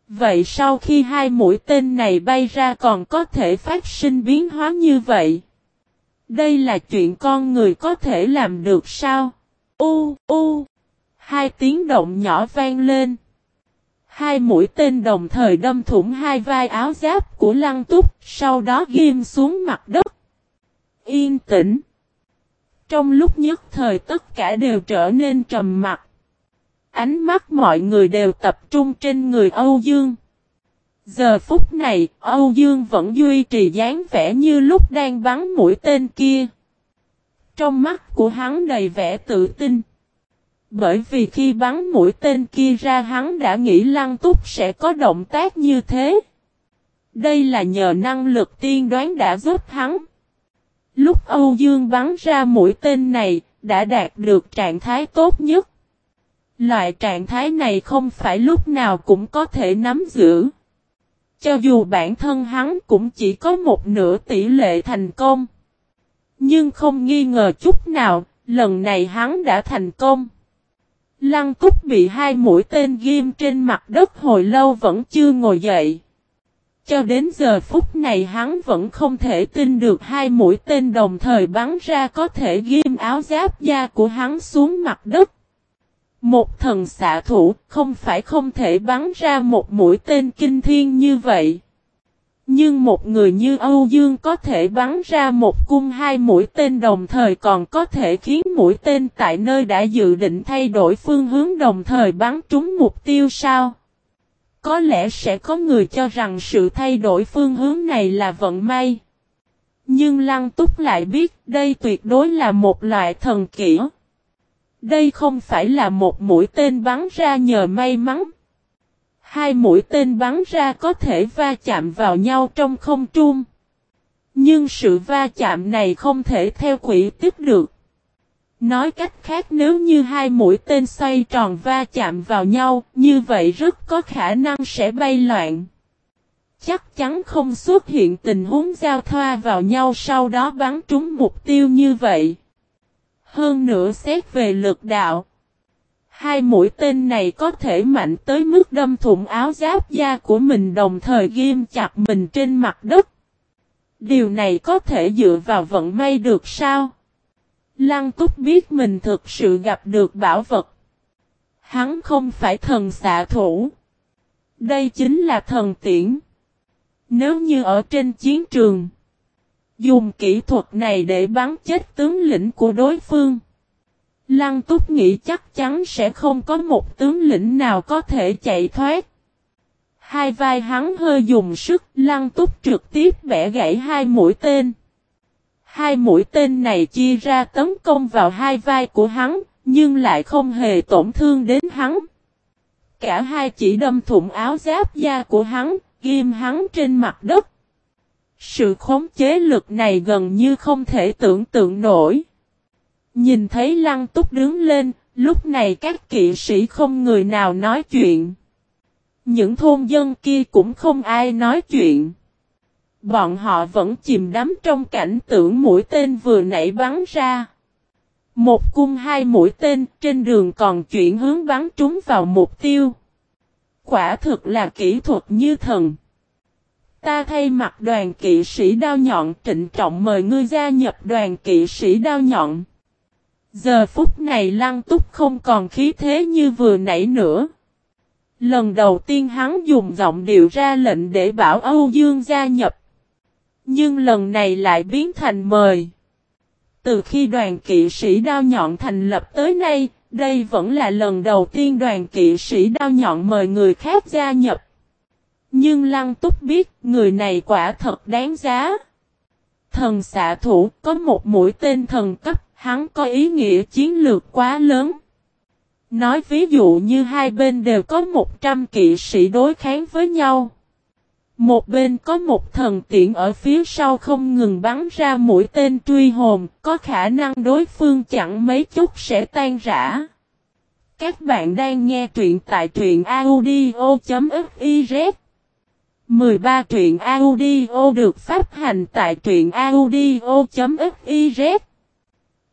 Vậy sau khi hai mũi tên này bay ra còn có thể phát sinh biến hóa như vậy? Đây là chuyện con người có thể làm được sao? U, u. Hai tiếng động nhỏ vang lên. Hai mũi tên đồng thời đâm thủng hai vai áo giáp của lăng túc, sau đó ghim xuống mặt đất. Yên tĩnh. Trong lúc nhất thời tất cả đều trở nên trầm mặc. Ánh mắt mọi người đều tập trung trên người Âu Dương. Giờ phút này, Âu Dương vẫn duy trì dáng vẻ như lúc đang bắn mũi tên kia. Trong mắt của hắn đầy vẻ tự tin. Bởi vì khi bắn mũi tên kia ra hắn đã nghĩ Lăng Túc sẽ có động tác như thế. Đây là nhờ năng lực tiên đoán đã giúp hắn. Lúc Âu Dương bắn ra mũi tên này, đã đạt được trạng thái tốt nhất. Loại trạng thái này không phải lúc nào cũng có thể nắm giữ. Cho dù bản thân hắn cũng chỉ có một nửa tỷ lệ thành công. Nhưng không nghi ngờ chút nào, lần này hắn đã thành công. Lăng Cúc bị hai mũi tên ghim trên mặt đất hồi lâu vẫn chưa ngồi dậy. Cho đến giờ phút này hắn vẫn không thể tin được hai mũi tên đồng thời bắn ra có thể ghim áo giáp da của hắn xuống mặt đất. Một thần xạ thủ không phải không thể bắn ra một mũi tên kinh thiên như vậy. Nhưng một người như Âu Dương có thể bắn ra một cung hai mũi tên đồng thời còn có thể khiến mũi tên tại nơi đã dự định thay đổi phương hướng đồng thời bắn trúng mục tiêu sao? Có lẽ sẽ có người cho rằng sự thay đổi phương hướng này là vận may. Nhưng Lăng Túc lại biết đây tuyệt đối là một loại thần kỹ. Đây không phải là một mũi tên bắn ra nhờ may mắn. Hai mũi tên bắn ra có thể va chạm vào nhau trong không trung. Nhưng sự va chạm này không thể theo quỹ tích được. Nói cách khác nếu như hai mũi tên xoay tròn va chạm vào nhau, như vậy rất có khả năng sẽ bay loạn. Chắc chắn không xuất hiện tình huống giao thoa vào nhau sau đó bắn trúng mục tiêu như vậy. Hơn nữa xét về lực đạo. Hai mũi tên này có thể mạnh tới mức đâm thủng áo giáp da của mình đồng thời ghim chặt mình trên mặt đất. Điều này có thể dựa vào vận may được sao? Lăng túc biết mình thực sự gặp được bảo vật. Hắn không phải thần xạ thủ. Đây chính là thần tiễn. Nếu như ở trên chiến trường, dùng kỹ thuật này để bắn chết tướng lĩnh của đối phương. Lăng túc nghĩ chắc chắn sẽ không có một tướng lĩnh nào có thể chạy thoát. Hai vai hắn hơi dùng sức, lăng túc trực tiếp bẻ gãy hai mũi tên. Hai mũi tên này chia ra tấn công vào hai vai của hắn, nhưng lại không hề tổn thương đến hắn. Cả hai chỉ đâm thủng áo giáp da của hắn, ghim hắn trên mặt đất. Sự khống chế lực này gần như không thể tưởng tượng nổi. Nhìn thấy lăng túc đứng lên, lúc này các kỵ sĩ không người nào nói chuyện. Những thôn dân kia cũng không ai nói chuyện. Bọn họ vẫn chìm đắm trong cảnh tưởng mũi tên vừa nãy bắn ra. Một cung hai mũi tên trên đường còn chuyển hướng bắn trúng vào mục tiêu. Quả thực là kỹ thuật như thần. Ta thay mặt đoàn kỵ sĩ đao nhọn trịnh trọng mời ngươi gia nhập đoàn kỵ sĩ đao nhọn. Giờ phút này lăng túc không còn khí thế như vừa nãy nữa. Lần đầu tiên hắn dùng giọng điệu ra lệnh để bảo Âu Dương gia nhập. Nhưng lần này lại biến thành mời. Từ khi đoàn kỵ sĩ đao nhọn thành lập tới nay, đây vẫn là lần đầu tiên đoàn kỵ sĩ đao nhọn mời người khác gia nhập. Nhưng Lăng Túc biết người này quả thật đáng giá. Thần xạ thủ có một mũi tên thần cấp, hắn có ý nghĩa chiến lược quá lớn. Nói ví dụ như hai bên đều có 100 kỵ sĩ đối kháng với nhau. Một bên có một thần tiện ở phía sau không ngừng bắn ra mũi tên truy hồn, có khả năng đối phương chẳng mấy chút sẽ tan rã. Các bạn đang nghe truyện tại truyện audio.fif 13 truyện audio được phát hành tại truyện audio.fiz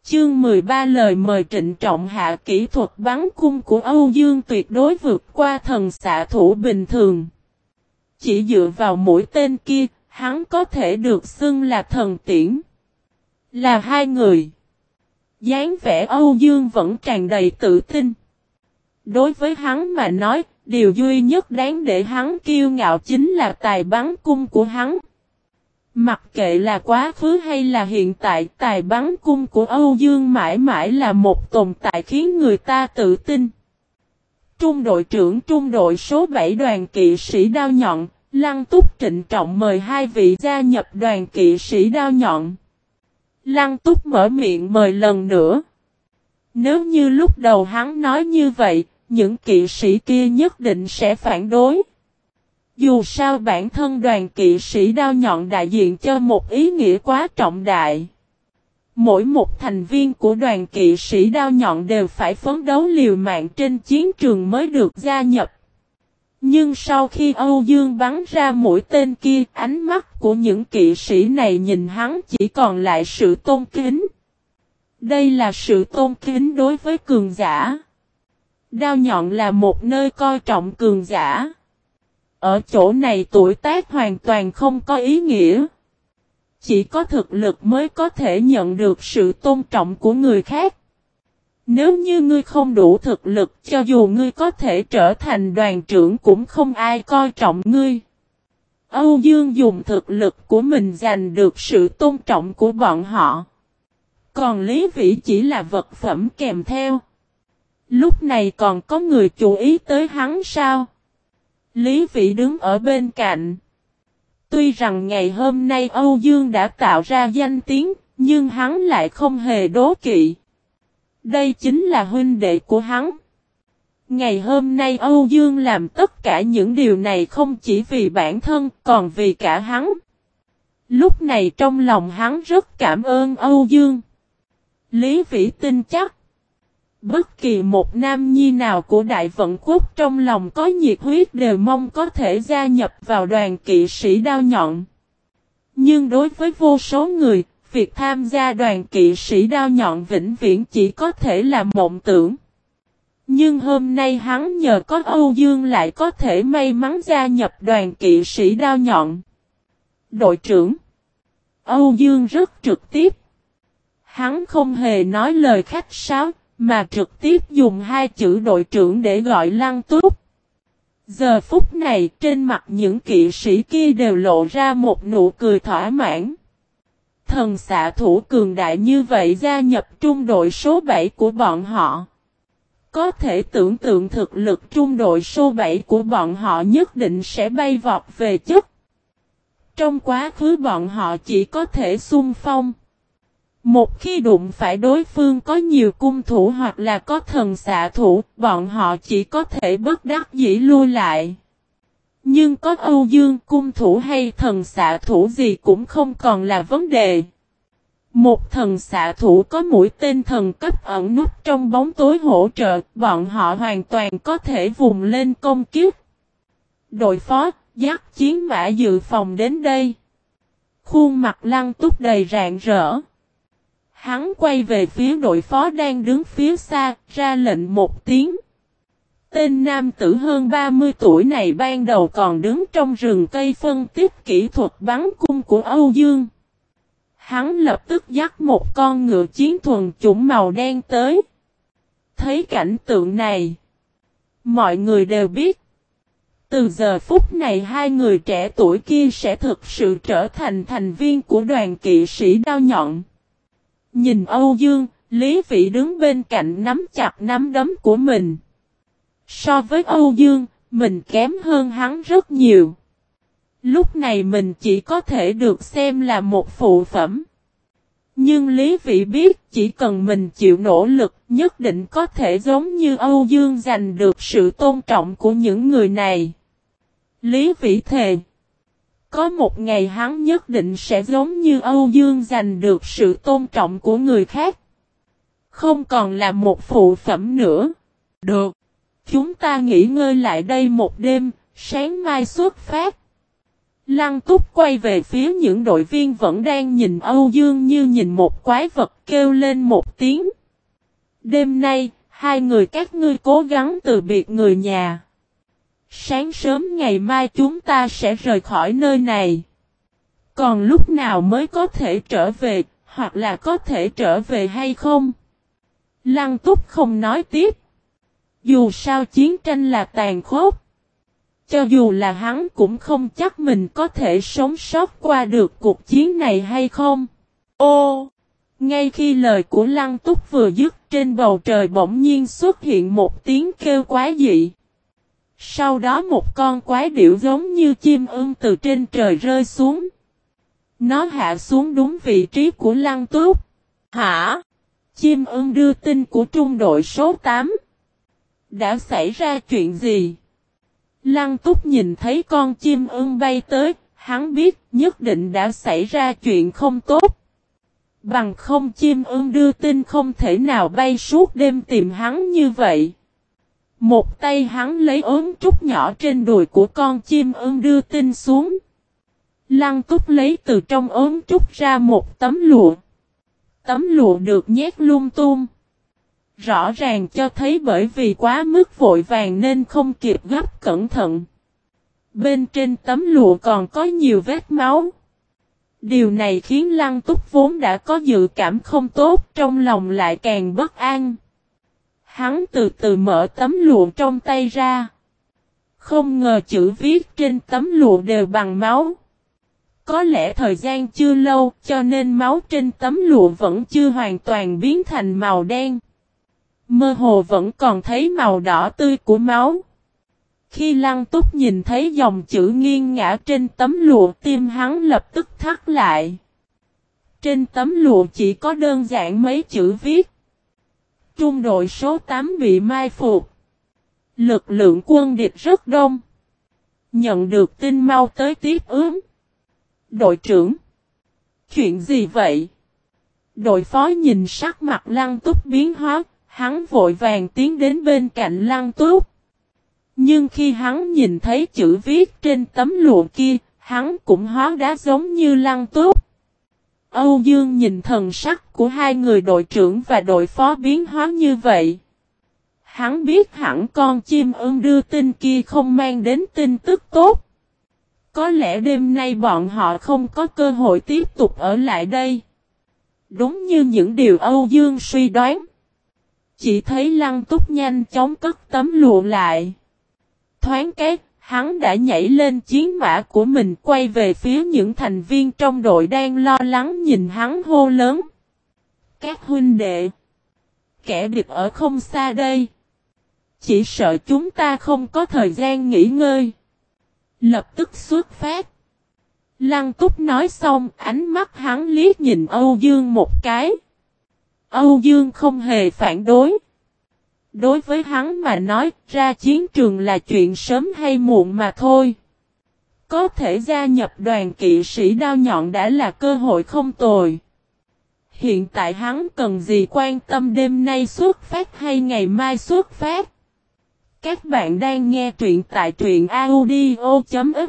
Chương 13 lời mời trịnh trọng hạ kỹ thuật bắn cung của Âu Dương tuyệt đối vượt qua thần xạ thủ bình thường. Chỉ dựa vào mũi tên kia, hắn có thể được xưng là thần tiễn. Là hai người. dáng vẻ Âu Dương vẫn tràn đầy tự tin. Đối với hắn mà nói, điều duy nhất đáng để hắn kiêu ngạo chính là tài bắn cung của hắn. Mặc kệ là quá khứ hay là hiện tại, tài bắn cung của Âu Dương mãi mãi là một tồn tại khiến người ta tự tin. Trung đội trưởng trung đội số 7 đoàn kỵ sĩ đao nhọn, Lăng Túc trịnh trọng mời hai vị gia nhập đoàn kỵ sĩ đao nhọn. Lăng Túc mở miệng mời lần nữa. Nếu như lúc đầu hắn nói như vậy, những kỵ sĩ kia nhất định sẽ phản đối. Dù sao bản thân đoàn kỵ sĩ đao nhọn đại diện cho một ý nghĩa quá trọng đại. Mỗi một thành viên của đoàn kỵ sĩ đao nhọn đều phải phấn đấu liều mạng trên chiến trường mới được gia nhập. Nhưng sau khi Âu Dương bắn ra mũi tên kia, ánh mắt của những kỵ sĩ này nhìn hắn chỉ còn lại sự tôn kính. Đây là sự tôn kính đối với cường giả. Đao nhọn là một nơi coi trọng cường giả. Ở chỗ này tuổi tác hoàn toàn không có ý nghĩa. Chỉ có thực lực mới có thể nhận được sự tôn trọng của người khác. Nếu như ngươi không đủ thực lực, cho dù ngươi có thể trở thành đoàn trưởng cũng không ai coi trọng ngươi. Âu Dương dùng thực lực của mình giành được sự tôn trọng của bọn họ. Còn Lý Vĩ chỉ là vật phẩm kèm theo. Lúc này còn có người chú ý tới hắn sao? Lý Vĩ đứng ở bên cạnh. Tuy rằng ngày hôm nay Âu Dương đã tạo ra danh tiếng, nhưng hắn lại không hề đố kỵ. Đây chính là huynh đệ của hắn. Ngày hôm nay Âu Dương làm tất cả những điều này không chỉ vì bản thân, còn vì cả hắn. Lúc này trong lòng hắn rất cảm ơn Âu Dương. Lý Vĩ tin chắc. Bất kỳ một nam nhi nào của Đại Vận Quốc trong lòng có nhiệt huyết đều mong có thể gia nhập vào đoàn kỵ sĩ đao nhọn. Nhưng đối với vô số người, việc tham gia đoàn kỵ sĩ đao nhọn vĩnh viễn chỉ có thể là mộng tưởng. Nhưng hôm nay hắn nhờ có Âu Dương lại có thể may mắn gia nhập đoàn kỵ sĩ đao nhọn. Đội trưởng Âu Dương rất trực tiếp. Hắn không hề nói lời khách sáo, mà trực tiếp dùng hai chữ đội trưởng để gọi lăng túc. Giờ phút này, trên mặt những kỵ sĩ kia đều lộ ra một nụ cười thỏa mãn. Thần xạ thủ cường đại như vậy gia nhập trung đội số 7 của bọn họ. Có thể tưởng tượng thực lực trung đội số 7 của bọn họ nhất định sẽ bay vọt về chức. Trong quá khứ bọn họ chỉ có thể xung phong. Một khi đụng phải đối phương có nhiều cung thủ hoặc là có thần xạ thủ, bọn họ chỉ có thể bất đắc dĩ lui lại. Nhưng có Âu Dương cung thủ hay thần xạ thủ gì cũng không còn là vấn đề. Một thần xạ thủ có mũi tên thần cấp ẩn nút trong bóng tối hỗ trợ, bọn họ hoàn toàn có thể vùng lên công kiếp. Đội phó, dắt chiến mã dự phòng đến đây. Khuôn mặt lăng túc đầy rạng rỡ. Hắn quay về phía đội phó đang đứng phía xa, ra lệnh một tiếng. Tên nam tử hơn 30 tuổi này ban đầu còn đứng trong rừng cây phân tích kỹ thuật bắn cung của Âu Dương. Hắn lập tức dắt một con ngựa chiến thuần chủng màu đen tới. Thấy cảnh tượng này, mọi người đều biết. Từ giờ phút này hai người trẻ tuổi kia sẽ thực sự trở thành thành viên của đoàn kỵ sĩ đao nhọn. Nhìn Âu Dương, Lý Vị đứng bên cạnh nắm chặt nắm đấm của mình. So với Âu Dương, mình kém hơn hắn rất nhiều. Lúc này mình chỉ có thể được xem là một phụ phẩm. Nhưng Lý Vị biết chỉ cần mình chịu nỗ lực nhất định có thể giống như Âu Dương giành được sự tôn trọng của những người này. Lý Vĩ thề. Có một ngày hắn nhất định sẽ giống như Âu Dương giành được sự tôn trọng của người khác. Không còn là một phụ phẩm nữa. Được. Chúng ta nghỉ ngơi lại đây một đêm, sáng mai xuất phát. Lăng túc quay về phía những đội viên vẫn đang nhìn Âu Dương như nhìn một quái vật kêu lên một tiếng. Đêm nay, hai người các ngươi cố gắng từ biệt người nhà. Sáng sớm ngày mai chúng ta sẽ rời khỏi nơi này. Còn lúc nào mới có thể trở về, hoặc là có thể trở về hay không? Lăng túc không nói tiếp. Dù sao chiến tranh là tàn khốc. Cho dù là hắn cũng không chắc mình có thể sống sót qua được cuộc chiến này hay không. Ô! Ngay khi lời của Lăng Túc vừa dứt trên bầu trời bỗng nhiên xuất hiện một tiếng kêu quá dị. Sau đó một con quái điểu giống như chim ưng từ trên trời rơi xuống. Nó hạ xuống đúng vị trí của Lăng Túc. Hả? Chim ưng đưa tin của trung đội số 8. Đã xảy ra chuyện gì? Lăng túc nhìn thấy con chim ưng bay tới, hắn biết nhất định đã xảy ra chuyện không tốt. Bằng không chim ưng đưa tin không thể nào bay suốt đêm tìm hắn như vậy. Một tay hắn lấy ốm trúc nhỏ trên đùi của con chim ưng đưa tin xuống. Lăng túc lấy từ trong ốm trúc ra một tấm lụa. Tấm lụa được nhét lung tung. Rõ ràng cho thấy bởi vì quá mức vội vàng nên không kịp gấp cẩn thận. Bên trên tấm lụa còn có nhiều vết máu. Điều này khiến Lăng Túc vốn đã có dự cảm không tốt, trong lòng lại càng bất an. Hắn từ từ mở tấm lụa trong tay ra. Không ngờ chữ viết trên tấm lụa đều bằng máu. Có lẽ thời gian chưa lâu, cho nên máu trên tấm lụa vẫn chưa hoàn toàn biến thành màu đen. Mơ hồ vẫn còn thấy màu đỏ tươi của máu. Khi lăng túc nhìn thấy dòng chữ nghiêng ngã trên tấm lụa, tim hắn lập tức thắt lại. Trên tấm lụa chỉ có đơn giản mấy chữ viết. Trung đội số 8 bị mai phục. Lực lượng quân địch rất đông. Nhận được tin mau tới tiếp ướm. Đội trưởng. Chuyện gì vậy? Đội phó nhìn sắc mặt lăng túc biến hóa, Hắn vội vàng tiến đến bên cạnh lăng túc. Nhưng khi hắn nhìn thấy chữ viết trên tấm lụa kia, hắn cũng hóa đá giống như lăng túc. Âu Dương nhìn thần sắc của hai người đội trưởng và đội phó biến hóa như vậy. Hắn biết hẳn con chim ưng đưa tin kia không mang đến tin tức tốt. Có lẽ đêm nay bọn họ không có cơ hội tiếp tục ở lại đây. Đúng như những điều Âu Dương suy đoán. Chỉ thấy lăng túc nhanh chóng cất tấm lụa lại. Thoáng cái, hắn đã nhảy lên chiến mã của mình, quay về phía những thành viên trong đội đang lo lắng nhìn hắn hô lớn. Các huynh đệ. Kẻ địch ở không xa đây. Chỉ sợ chúng ta không có thời gian nghỉ ngơi. Lập tức xuất phát. Lăng túc nói xong, ánh mắt hắn liếc nhìn Âu Dương một cái. Âu Dương không hề phản đối. Đối với hắn mà nói, ra chiến trường là chuyện sớm hay muộn mà thôi. Có thể gia nhập đoàn kỵ sĩ đao nhọn đã là cơ hội không tồi. Hiện tại hắn cần gì quan tâm đêm nay xuất phát hay ngày mai xuất phát. Các bạn đang nghe truyện tại truyện audio.fiz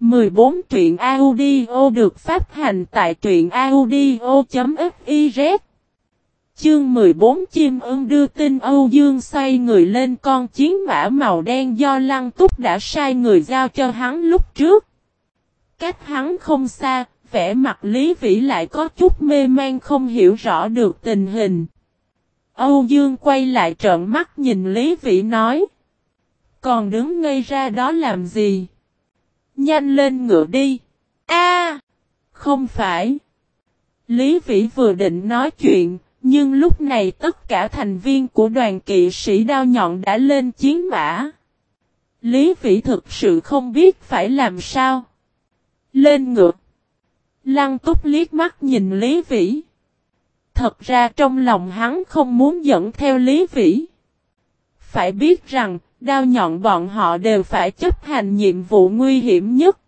14 truyện audio được phát hành tại truyện audio.fiz Chương 14 chim ưng đưa tin Âu Dương xoay người lên con chiến mã màu đen do Lăng Túc đã sai người giao cho hắn lúc trước. Cách hắn không xa, vẻ mặt Lý Vĩ lại có chút mê man không hiểu rõ được tình hình. Âu Dương quay lại trợn mắt nhìn Lý Vĩ nói. Còn đứng ngây ra đó làm gì? Nhanh lên ngựa đi. A, Không phải. Lý Vĩ vừa định nói chuyện, nhưng lúc này tất cả thành viên của đoàn kỵ sĩ đao nhọn đã lên chiến mã. Lý Vĩ thực sự không biết phải làm sao. Lên ngược Lăng túc liếc mắt nhìn Lý Vĩ. Thật ra trong lòng hắn không muốn dẫn theo Lý Vĩ. Phải biết rằng, đao nhọn bọn họ đều phải chấp hành nhiệm vụ nguy hiểm nhất.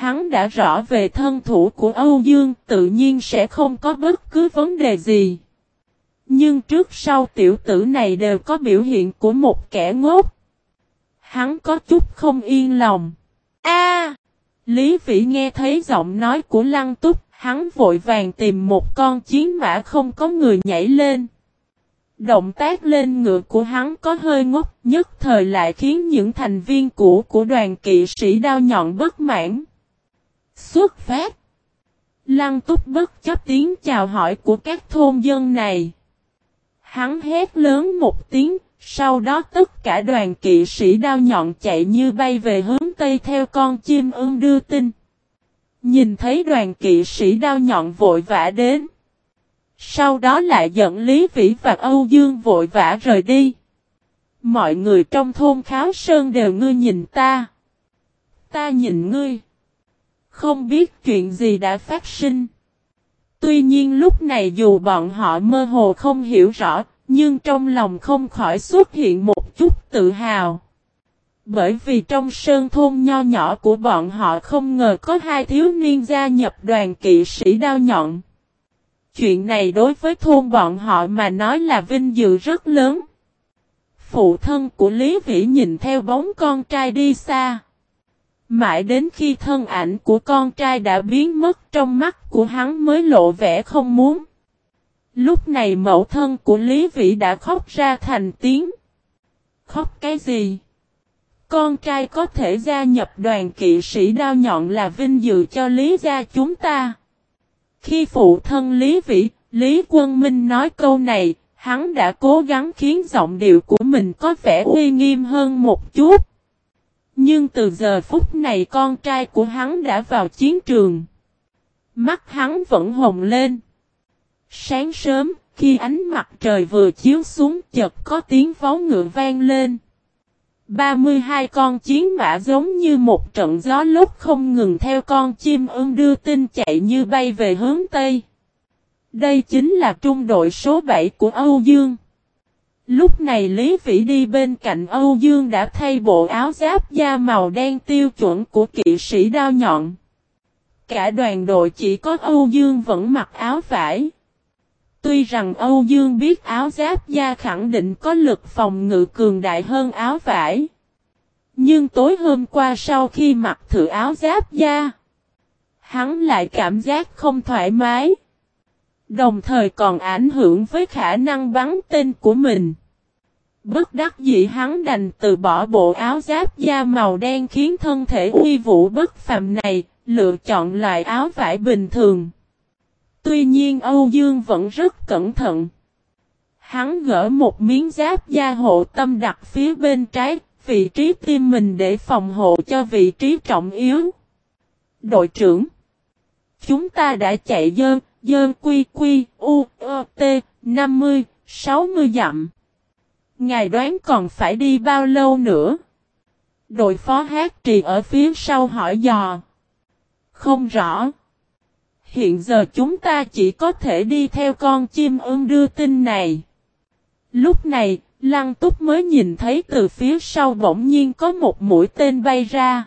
Hắn đã rõ về thân thủ của Âu Dương tự nhiên sẽ không có bất cứ vấn đề gì. Nhưng trước sau tiểu tử này đều có biểu hiện của một kẻ ngốc. Hắn có chút không yên lòng. A, Lý Vĩ nghe thấy giọng nói của Lăng Túc, hắn vội vàng tìm một con chiến mã không có người nhảy lên. Động tác lên ngựa của hắn có hơi ngốc, nhất thời lại khiến những thành viên cũ của đoàn kỵ sĩ đao nhọn bất mãn. Xuất phát. Lăng túc bất chấp tiếng chào hỏi của các thôn dân này. Hắn hét lớn một tiếng, sau đó tất cả đoàn kỵ sĩ đao nhọn chạy như bay về hướng Tây theo con chim ưng đưa tin. Nhìn thấy đoàn kỵ sĩ đao nhọn vội vã đến. Sau đó lại dẫn Lý Vĩ và Âu Dương vội vã rời đi. Mọi người trong thôn Kháo Sơn đều ngươi nhìn ta. Ta nhìn ngươi. Không biết chuyện gì đã phát sinh. Tuy nhiên lúc này dù bọn họ mơ hồ không hiểu rõ, nhưng trong lòng không khỏi xuất hiện một chút tự hào. Bởi vì trong sơn thôn nho nhỏ của bọn họ không ngờ có hai thiếu niên gia nhập đoàn kỵ sĩ đao nhọn. Chuyện này đối với thôn bọn họ mà nói là vinh dự rất lớn. Phụ thân của Lý Vĩ nhìn theo bóng con trai đi xa. Mãi đến khi thân ảnh của con trai đã biến mất trong mắt của hắn mới lộ vẻ không muốn. Lúc này mẫu thân của Lý Vĩ đã khóc ra thành tiếng. Khóc cái gì? Con trai có thể gia nhập đoàn kỵ sĩ đao nhọn là vinh dự cho Lý gia chúng ta. Khi phụ thân Lý Vĩ, Lý Quân Minh nói câu này, hắn đã cố gắng khiến giọng điệu của mình có vẻ uy nghiêm hơn một chút. Nhưng từ giờ phút này con trai của hắn đã vào chiến trường. Mắt hắn vẫn hồng lên. Sáng sớm, khi ánh mặt trời vừa chiếu xuống chợt có tiếng vó ngựa vang lên. 32 con chiến mã giống như một trận gió lúc không ngừng theo con chim ưng đưa tin chạy như bay về hướng Tây. Đây chính là trung đội số 7 của Âu Dương. Lúc này Lý Vĩ đi bên cạnh Âu Dương đã thay bộ áo giáp da màu đen tiêu chuẩn của kỵ sĩ đao nhọn. Cả đoàn đội chỉ có Âu Dương vẫn mặc áo vải. Tuy rằng Âu Dương biết áo giáp da khẳng định có lực phòng ngự cường đại hơn áo vải. Nhưng tối hôm qua sau khi mặc thử áo giáp da, hắn lại cảm giác không thoải mái. Đồng thời còn ảnh hưởng với khả năng bắn tên của mình. Bất đắc dĩ hắn đành từ bỏ bộ áo giáp da màu đen khiến thân thể uy vũ bất phàm này, lựa chọn loại áo vải bình thường. Tuy nhiên Âu Dương vẫn rất cẩn thận. Hắn gỡ một miếng giáp da hộ tâm đặt phía bên trái, vị trí tim mình để phòng hộ cho vị trí trọng yếu. Đội trưởng Chúng ta đã chạy dơn, dơn quy quy, u, ơ, t, 50, 60 dặm. Ngài đoán còn phải đi bao lâu nữa? Đội phó hát trì ở phía sau hỏi dò. Không rõ. Hiện giờ chúng ta chỉ có thể đi theo con chim ưng đưa tin này. Lúc này, Lăng túc mới nhìn thấy từ phía sau bỗng nhiên có một mũi tên bay ra.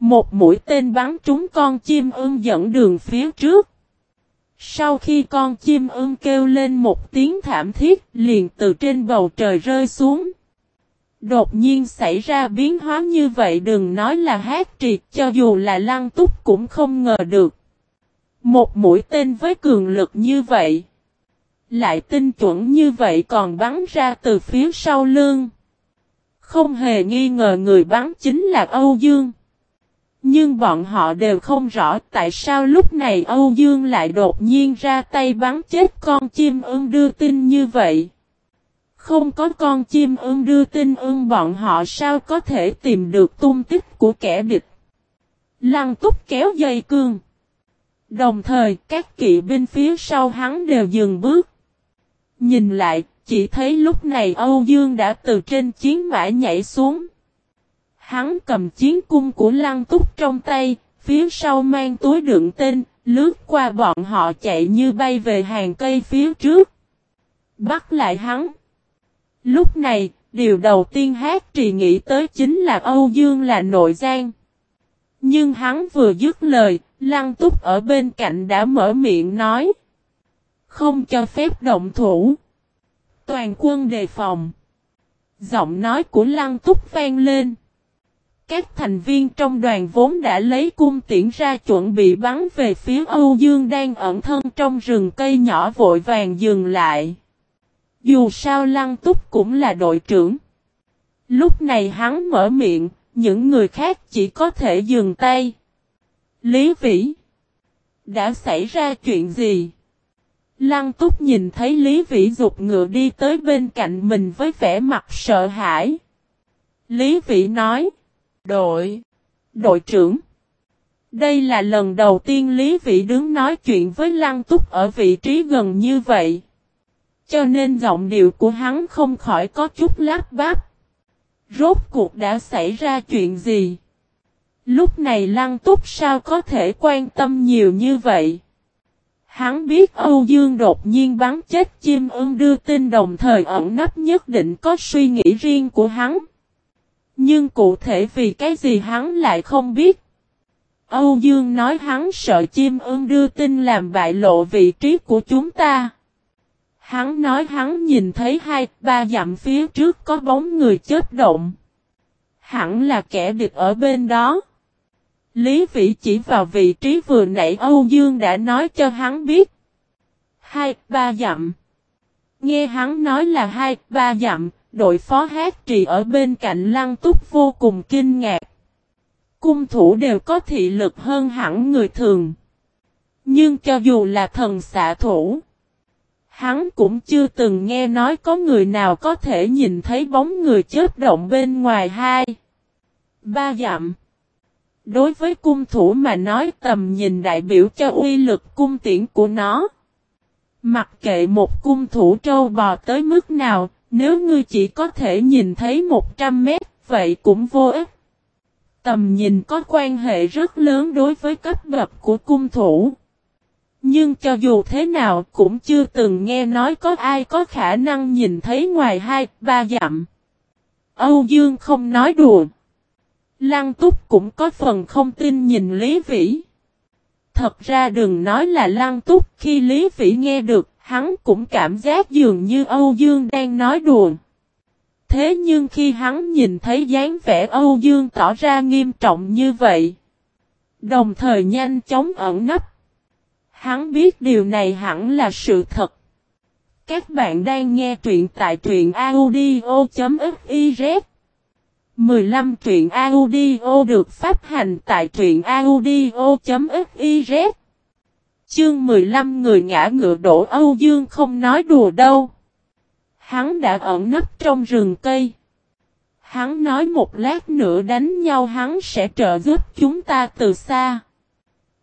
Một mũi tên bắn trúng con chim ưng dẫn đường phía trước. Sau khi con chim ưng kêu lên một tiếng thảm thiết, liền từ trên bầu trời rơi xuống. Đột nhiên xảy ra biến hóa như vậy đừng nói là hát triệt cho dù là lăng túc cũng không ngờ được. Một mũi tên với cường lực như vậy. Lại tinh chuẩn như vậy còn bắn ra từ phía sau lưng. Không hề nghi ngờ người bắn chính là Âu Dương. Nhưng bọn họ đều không rõ tại sao lúc này Âu Dương lại đột nhiên ra tay bắn chết con chim ưng đưa tin như vậy. Không có con chim ưng đưa tin ưng bọn họ sao có thể tìm được tung tích của kẻ địch. Lăng túc kéo dây cương. Đồng thời các kỵ binh phía sau hắn đều dừng bước. Nhìn lại, chỉ thấy lúc này Âu Dương đã từ trên chiến mã nhảy xuống. Hắn cầm chiến cung của lăng túc trong tay, phía sau mang túi đựng tên, lướt qua bọn họ chạy như bay về hàng cây phía trước. Bắt lại hắn. Lúc này, điều đầu tiên hát trì nghĩ tới chính là Âu Dương là nội gian. Nhưng hắn vừa dứt lời, lăng túc ở bên cạnh đã mở miệng nói. Không cho phép động thủ. Toàn quân đề phòng. Giọng nói của lăng túc vang lên. Các thành viên trong đoàn vốn đã lấy cung tiễn ra chuẩn bị bắn về phía Âu Dương đang ẩn thân trong rừng cây nhỏ vội vàng dừng lại. Dù sao Lăng Túc cũng là đội trưởng. Lúc này hắn mở miệng, những người khác chỉ có thể dừng tay. Lý Vĩ Đã xảy ra chuyện gì? Lăng Túc nhìn thấy Lý Vĩ dục ngựa đi tới bên cạnh mình với vẻ mặt sợ hãi. Lý Vĩ nói Đội. Đội trưởng. Đây là lần đầu tiên Lý Vĩ đứng nói chuyện với Lăng Túc ở vị trí gần như vậy. Cho nên giọng điệu của hắn không khỏi có chút lát bát. Rốt cuộc đã xảy ra chuyện gì? Lúc này Lăng Túc sao có thể quan tâm nhiều như vậy? Hắn biết Âu Dương đột nhiên bắn chết chim ưng đưa tin đồng thời ẩn nấp nhất định có suy nghĩ riêng của hắn. Nhưng cụ thể vì cái gì hắn lại không biết. Âu Dương nói hắn sợ chim ưng đưa tin làm bại lộ vị trí của chúng ta. Hắn nói hắn nhìn thấy hai, ba dặm phía trước có bóng người chết động. Hẳn là kẻ địch ở bên đó. Lý Vĩ chỉ vào vị trí vừa nãy Âu Dương đã nói cho hắn biết. Hai, ba dặm. Nghe hắn nói là hai, ba dặm, đội phó hát trì ở bên cạnh lăng túc vô cùng kinh ngạc. Cung thủ đều có thị lực hơn hẳn người thường. Nhưng cho dù là thần xạ thủ, hắn cũng chưa từng nghe nói có người nào có thể nhìn thấy bóng người chớp động bên ngoài hai. Ba dặm. Đối với cung thủ mà nói tầm nhìn đại biểu cho uy lực cung tiễn của nó. Mặc kệ một cung thủ trâu bò tới mức nào, nếu ngươi chỉ có thể nhìn thấy 100 mét, vậy cũng vô ích. Tầm nhìn có quan hệ rất lớn đối với cấp bậc của cung thủ. Nhưng cho dù thế nào cũng chưa từng nghe nói có ai có khả năng nhìn thấy ngoài hai, ba dặm. Âu Dương không nói đùa. Lăng túc cũng có phần không tin nhìn Lý Vĩ. Thật ra đừng nói là lăng túc khi Lý Vĩ nghe được Hắn cũng cảm giác dường như Âu Dương đang nói đùa. Thế nhưng khi hắn nhìn thấy dáng vẻ Âu Dương tỏ ra nghiêm trọng như vậy, đồng thời nhanh chóng ẩn nấp, hắn biết điều này hẳn là sự thật. Các bạn đang nghe truyện tại truyện audio.fiz 15 truyện audio được phát hành tại truyện audio.fiz Chương 15 người ngã ngựa đổ Âu Dương không nói đùa đâu. Hắn đã ẩn nấp trong rừng cây. Hắn nói một lát nữa đánh nhau hắn sẽ trợ giúp chúng ta từ xa.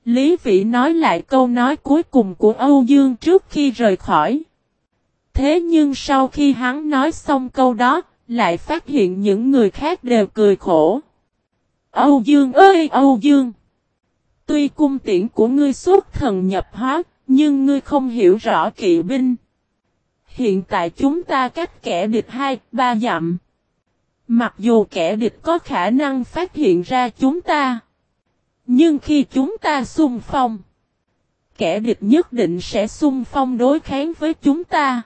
Lý Vĩ nói lại câu nói cuối cùng của Âu Dương trước khi rời khỏi. Thế nhưng sau khi hắn nói xong câu đó, lại phát hiện những người khác đều cười khổ. Âu Dương ơi Âu Dương! Tuy cung tiễn của ngươi xuất thần nhập hóa, nhưng ngươi không hiểu rõ kỵ binh. Hiện tại chúng ta cách kẻ địch hai, ba dặm. Mặc dù kẻ địch có khả năng phát hiện ra chúng ta. Nhưng khi chúng ta xung phong, kẻ địch nhất định sẽ xung phong đối kháng với chúng ta.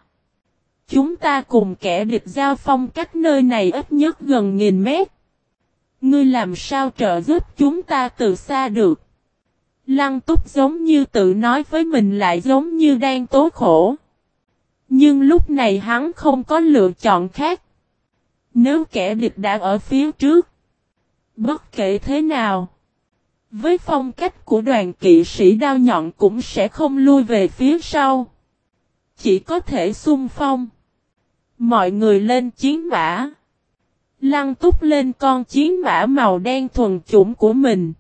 Chúng ta cùng kẻ địch giao phong cách nơi này ít nhất gần nghìn mét. Ngươi làm sao trợ giúp chúng ta từ xa được? Lăng túc giống như tự nói với mình lại giống như đang tố khổ. Nhưng lúc này hắn không có lựa chọn khác. Nếu kẻ địch đã ở phía trước. Bất kể thế nào. Với phong cách của đoàn kỵ sĩ đao nhọn cũng sẽ không lui về phía sau. Chỉ có thể xung phong. Mọi người lên chiến mã. Lăng túc lên con chiến mã màu đen thuần chủng của mình.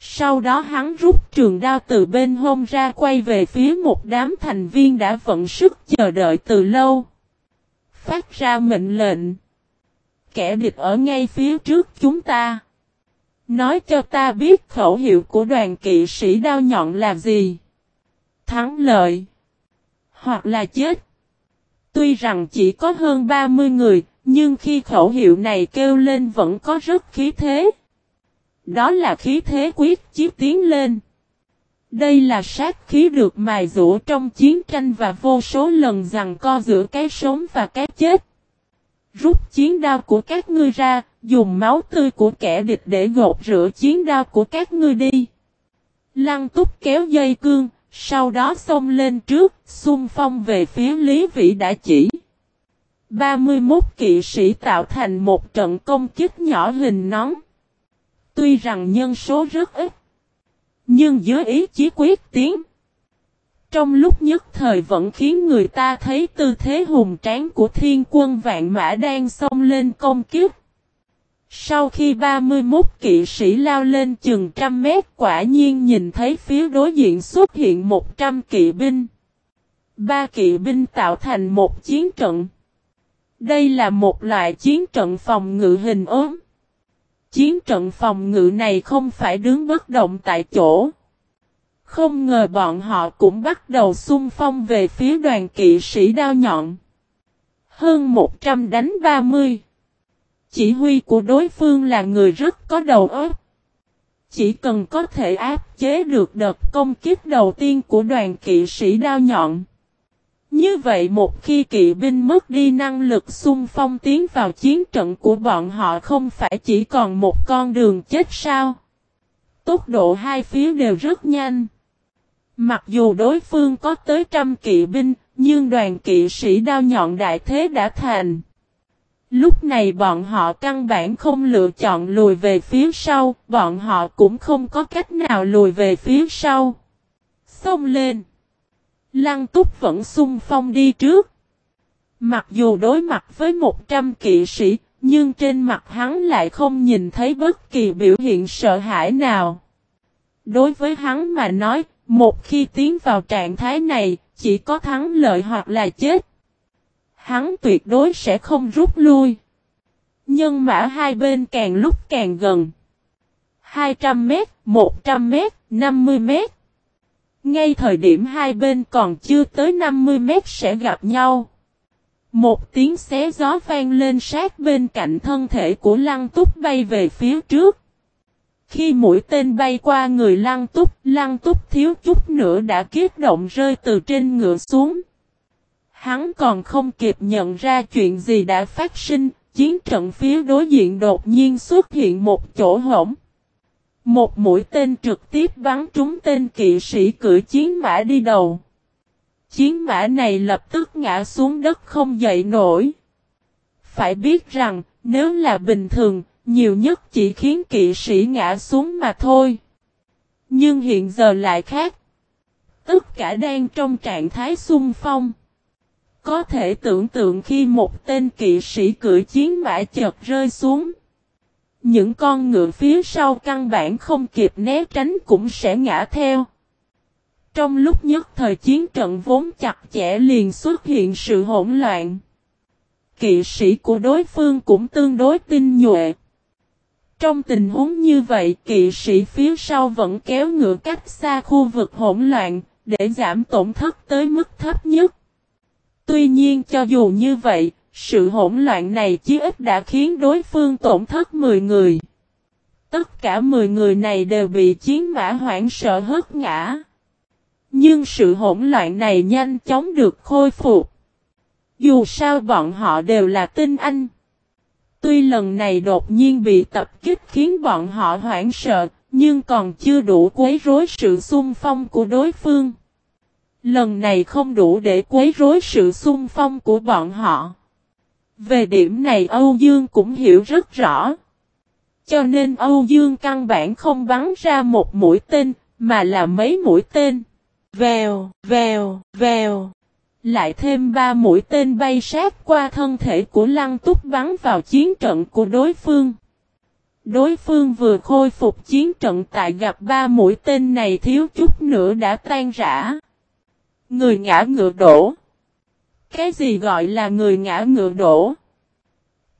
Sau đó hắn rút trường đao từ bên hông ra quay về phía một đám thành viên đã vận sức chờ đợi từ lâu. Phát ra mệnh lệnh. Kẻ địch ở ngay phía trước chúng ta. Nói cho ta biết khẩu hiệu của đoàn kỵ sĩ đao nhọn là gì. Thắng lợi. Hoặc là chết. Tuy rằng chỉ có hơn 30 người, nhưng khi khẩu hiệu này kêu lên vẫn có rất khí thế. Đó là khí thế quyết chiếc tiến lên. Đây là sát khí được mài dũa trong chiến tranh và vô số lần rằng co giữa cái sống và cái chết. Rút chiến đao của các ngươi ra, dùng máu tươi của kẻ địch để gột rửa chiến đao của các ngươi đi. Lăng túc kéo dây cương, sau đó xông lên trước, xung phong về phía Lý Vĩ đã chỉ. 31 kỵ sĩ tạo thành một trận công kích nhỏ hình nón. Tuy rằng nhân số rất ít, nhưng dưới ý chí quyết tiến. Trong lúc nhất thời vẫn khiến người ta thấy tư thế hùng tráng của thiên quân vạn mã đang xông lên công kiếp. Sau khi 31 kỵ sĩ lao lên chừng trăm mét quả nhiên nhìn thấy phía đối diện xuất hiện 100 kỵ binh. Ba kỵ binh tạo thành một chiến trận. Đây là một loại chiến trận phòng ngự hình ốm. Chiến trận phòng ngự này không phải đứng bất động tại chỗ. Không ngờ bọn họ cũng bắt đầu xung phong về phía đoàn kỵ sĩ đao nhọn. Hơn 100 đánh 30. Chỉ huy của đối phương là người rất có đầu óc. Chỉ cần có thể áp chế được đợt công kích đầu tiên của đoàn kỵ sĩ đao nhọn. Như vậy một khi kỵ binh mất đi năng lực xung phong tiến vào chiến trận của bọn họ không phải chỉ còn một con đường chết sao. Tốc độ hai phía đều rất nhanh. Mặc dù đối phương có tới trăm kỵ binh, nhưng đoàn kỵ sĩ đao nhọn đại thế đã thành. Lúc này bọn họ căn bản không lựa chọn lùi về phía sau, bọn họ cũng không có cách nào lùi về phía sau. Xông lên! Lăng túc vẫn xung phong đi trước. Mặc dù đối mặt với 100 kỵ sĩ, nhưng trên mặt hắn lại không nhìn thấy bất kỳ biểu hiện sợ hãi nào. Đối với hắn mà nói, một khi tiến vào trạng thái này, chỉ có thắng lợi hoặc là chết. Hắn tuyệt đối sẽ không rút lui. Nhưng mã hai bên càng lúc càng gần. 200 mét, 100 mét, 50 mét. Ngay thời điểm hai bên còn chưa tới 50 mét sẽ gặp nhau. Một tiếng xé gió vang lên sát bên cạnh thân thể của lăng túc bay về phía trước. Khi mũi tên bay qua người lăng túc, lăng túc thiếu chút nữa đã kiết động rơi từ trên ngựa xuống. Hắn còn không kịp nhận ra chuyện gì đã phát sinh, chiến trận phía đối diện đột nhiên xuất hiện một chỗ hổng. Một mũi tên trực tiếp bắn trúng tên kỵ sĩ cưỡi chiến mã đi đầu. Chiến mã này lập tức ngã xuống đất không dậy nổi. Phải biết rằng, nếu là bình thường, nhiều nhất chỉ khiến kỵ sĩ ngã xuống mà thôi. Nhưng hiện giờ lại khác. Tất cả đang trong trạng thái xung phong. Có thể tưởng tượng khi một tên kỵ sĩ cưỡi chiến mã chợt rơi xuống. Những con ngựa phía sau căn bản không kịp né tránh cũng sẽ ngã theo. Trong lúc nhất thời chiến trận vốn chặt chẽ liền xuất hiện sự hỗn loạn. Kỵ sĩ của đối phương cũng tương đối tinh nhuệ. Trong tình huống như vậy kỵ sĩ phía sau vẫn kéo ngựa cách xa khu vực hỗn loạn để giảm tổn thất tới mức thấp nhất. Tuy nhiên cho dù như vậy, sự hỗn loạn này chí ít đã khiến đối phương tổn thất 10 người. Tất cả 10 người này đều bị chiến mã hoảng sợ hất ngã. Nhưng sự hỗn loạn này nhanh chóng được khôi phục. Dù sao bọn họ đều là tinh anh. Tuy lần này đột nhiên bị tập kích khiến bọn họ hoảng sợ, nhưng còn chưa đủ quấy rối sự xung phong của đối phương. Lần này không đủ để quấy rối sự xung phong của bọn họ. Về điểm này Âu Dương cũng hiểu rất rõ. Cho nên Âu Dương căn bản không bắn ra một mũi tên, mà là mấy mũi tên. Vèo, vèo, vèo. Lại thêm ba mũi tên bay sát qua thân thể của Lăng Túc bắn vào chiến trận của đối phương. Đối phương vừa khôi phục chiến trận tại gặp ba mũi tên này thiếu chút nữa đã tan rã. Người ngã ngựa đổ. Cái gì gọi là người ngã ngựa đổ?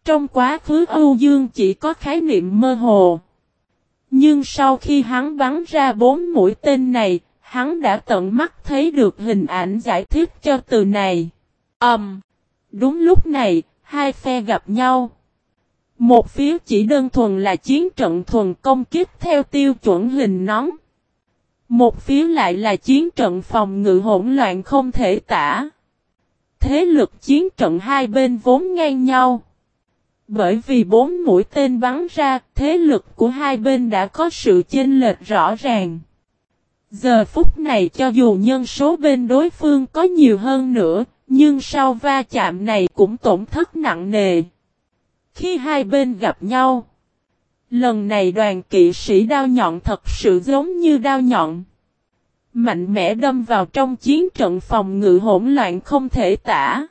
Trong quá khứ Âu Dương chỉ có khái niệm mơ hồ. Nhưng sau khi hắn bắn ra bốn mũi tên này, hắn đã tận mắt thấy được hình ảnh giải thích cho từ này. Ầm. Um, đúng lúc này, hai phe gặp nhau. Một phía chỉ đơn thuần là chiến trận thuần công kích theo tiêu chuẩn hình nóng. Một phía lại là chiến trận phòng ngự hỗn loạn không thể tả. Thế lực chiến trận hai bên vốn ngang nhau. Bởi vì bốn mũi tên bắn ra, thế lực của hai bên đã có sự chênh lệch rõ ràng. Giờ phút này cho dù nhân số bên đối phương có nhiều hơn nữa, nhưng sau va chạm này cũng tổn thất nặng nề. Khi hai bên gặp nhau, lần này đoàn kỵ sĩ đao nhọn thật sự giống như đao nhọn. Mạnh mẽ đâm vào trong chiến trận phòng ngự hỗn loạn không thể tả.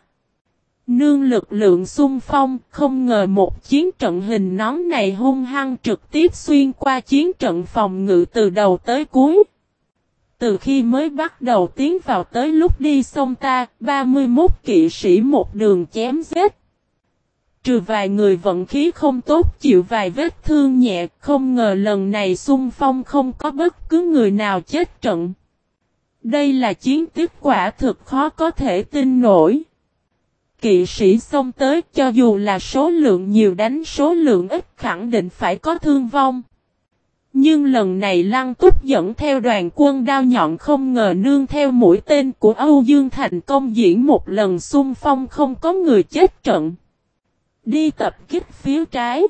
Nương lực lượng xung phong, không ngờ một chiến trận hình nón này hung hăng trực tiếp xuyên qua chiến trận phòng ngự từ đầu tới cuối. Từ khi mới bắt đầu tiến vào tới lúc đi sông ta, 31 kỵ sĩ một đường chém giết. Trừ vài người vận khí không tốt chịu vài vết thương nhẹ, không ngờ lần này xung phong không có bất cứ người nào chết trận. Đây là chiến tích quả thực khó có thể tin nổi. Kỵ sĩ xông tới, cho dù là số lượng nhiều đánh, số lượng ít khẳng định phải có thương vong. Nhưng lần này Lăng Túc dẫn theo đoàn quân đao nhọn không ngờ nương theo mũi tên của Âu Dương thành công diễn một lần xung phong không có người chết trận. Đi tập kích phía trái.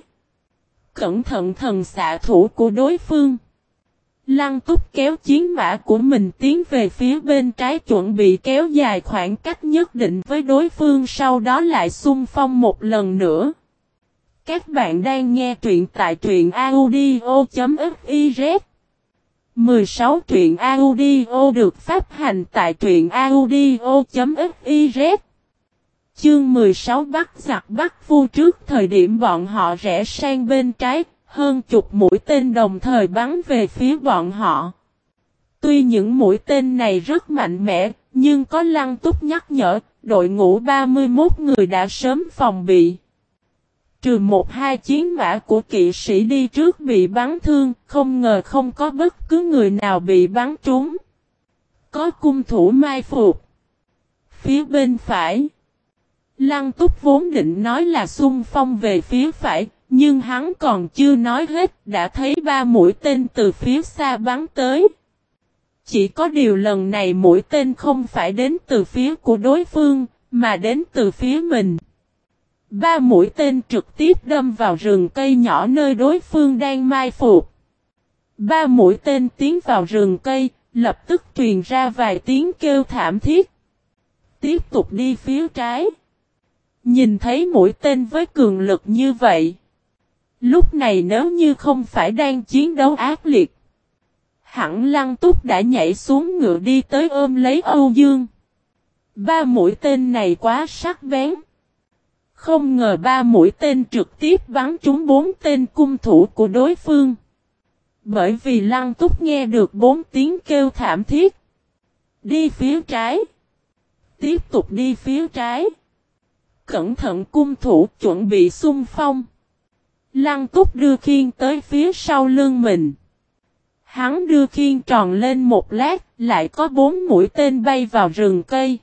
Cẩn thận thần xạ thủ của đối phương. Lăng túc kéo chiến mã của mình tiến về phía bên trái chuẩn bị kéo dài khoảng cách nhất định với đối phương sau đó lại xung phong một lần nữa. Các bạn đang nghe truyện tại truyện audio.fiz 16 truyện audio được phát hành tại truyện audio.fiz Chương 16 bắt giặc bắt vu trước thời điểm bọn họ rẽ sang bên trái, hơn chục mũi tên đồng thời bắn về phía bọn họ. Tuy những mũi tên này rất mạnh mẽ, nhưng có lăng túc nhắc nhở, đội ngũ 31 người đã sớm phòng bị. Trừ một hai chiến mã của kỵ sĩ đi trước bị bắn thương, không ngờ không có bất cứ người nào bị bắn trúng. Có cung thủ mai phục. Phía bên phải. Lăng túc vốn định nói là xung phong về phía phải, nhưng hắn còn chưa nói hết, đã thấy ba mũi tên từ phía xa bắn tới. Chỉ có điều lần này mũi tên không phải đến từ phía của đối phương, mà đến từ phía mình. Ba mũi tên trực tiếp đâm vào rừng cây nhỏ nơi đối phương đang mai phục. Ba mũi tên tiến vào rừng cây, lập tức truyền ra vài tiếng kêu thảm thiết. Tiếp tục đi phía trái. Nhìn thấy mũi tên với cường lực như vậy. Lúc này nếu như không phải đang chiến đấu ác liệt. Hẳn lăng túc đã nhảy xuống ngựa đi tới ôm lấy Âu Dương. Ba mũi tên này quá sắc bén. Không ngờ ba mũi tên trực tiếp bắn trúng bốn tên cung thủ của đối phương. Bởi vì lăng túc nghe được bốn tiếng kêu thảm thiết. Đi phía trái. Tiếp tục đi phía trái. Cẩn thận cung thủ chuẩn bị xung phong. Lăng túc đưa khiên tới phía sau lưng mình. Hắn đưa khiên tròn lên một lát, lại có bốn mũi tên bay vào rừng cây.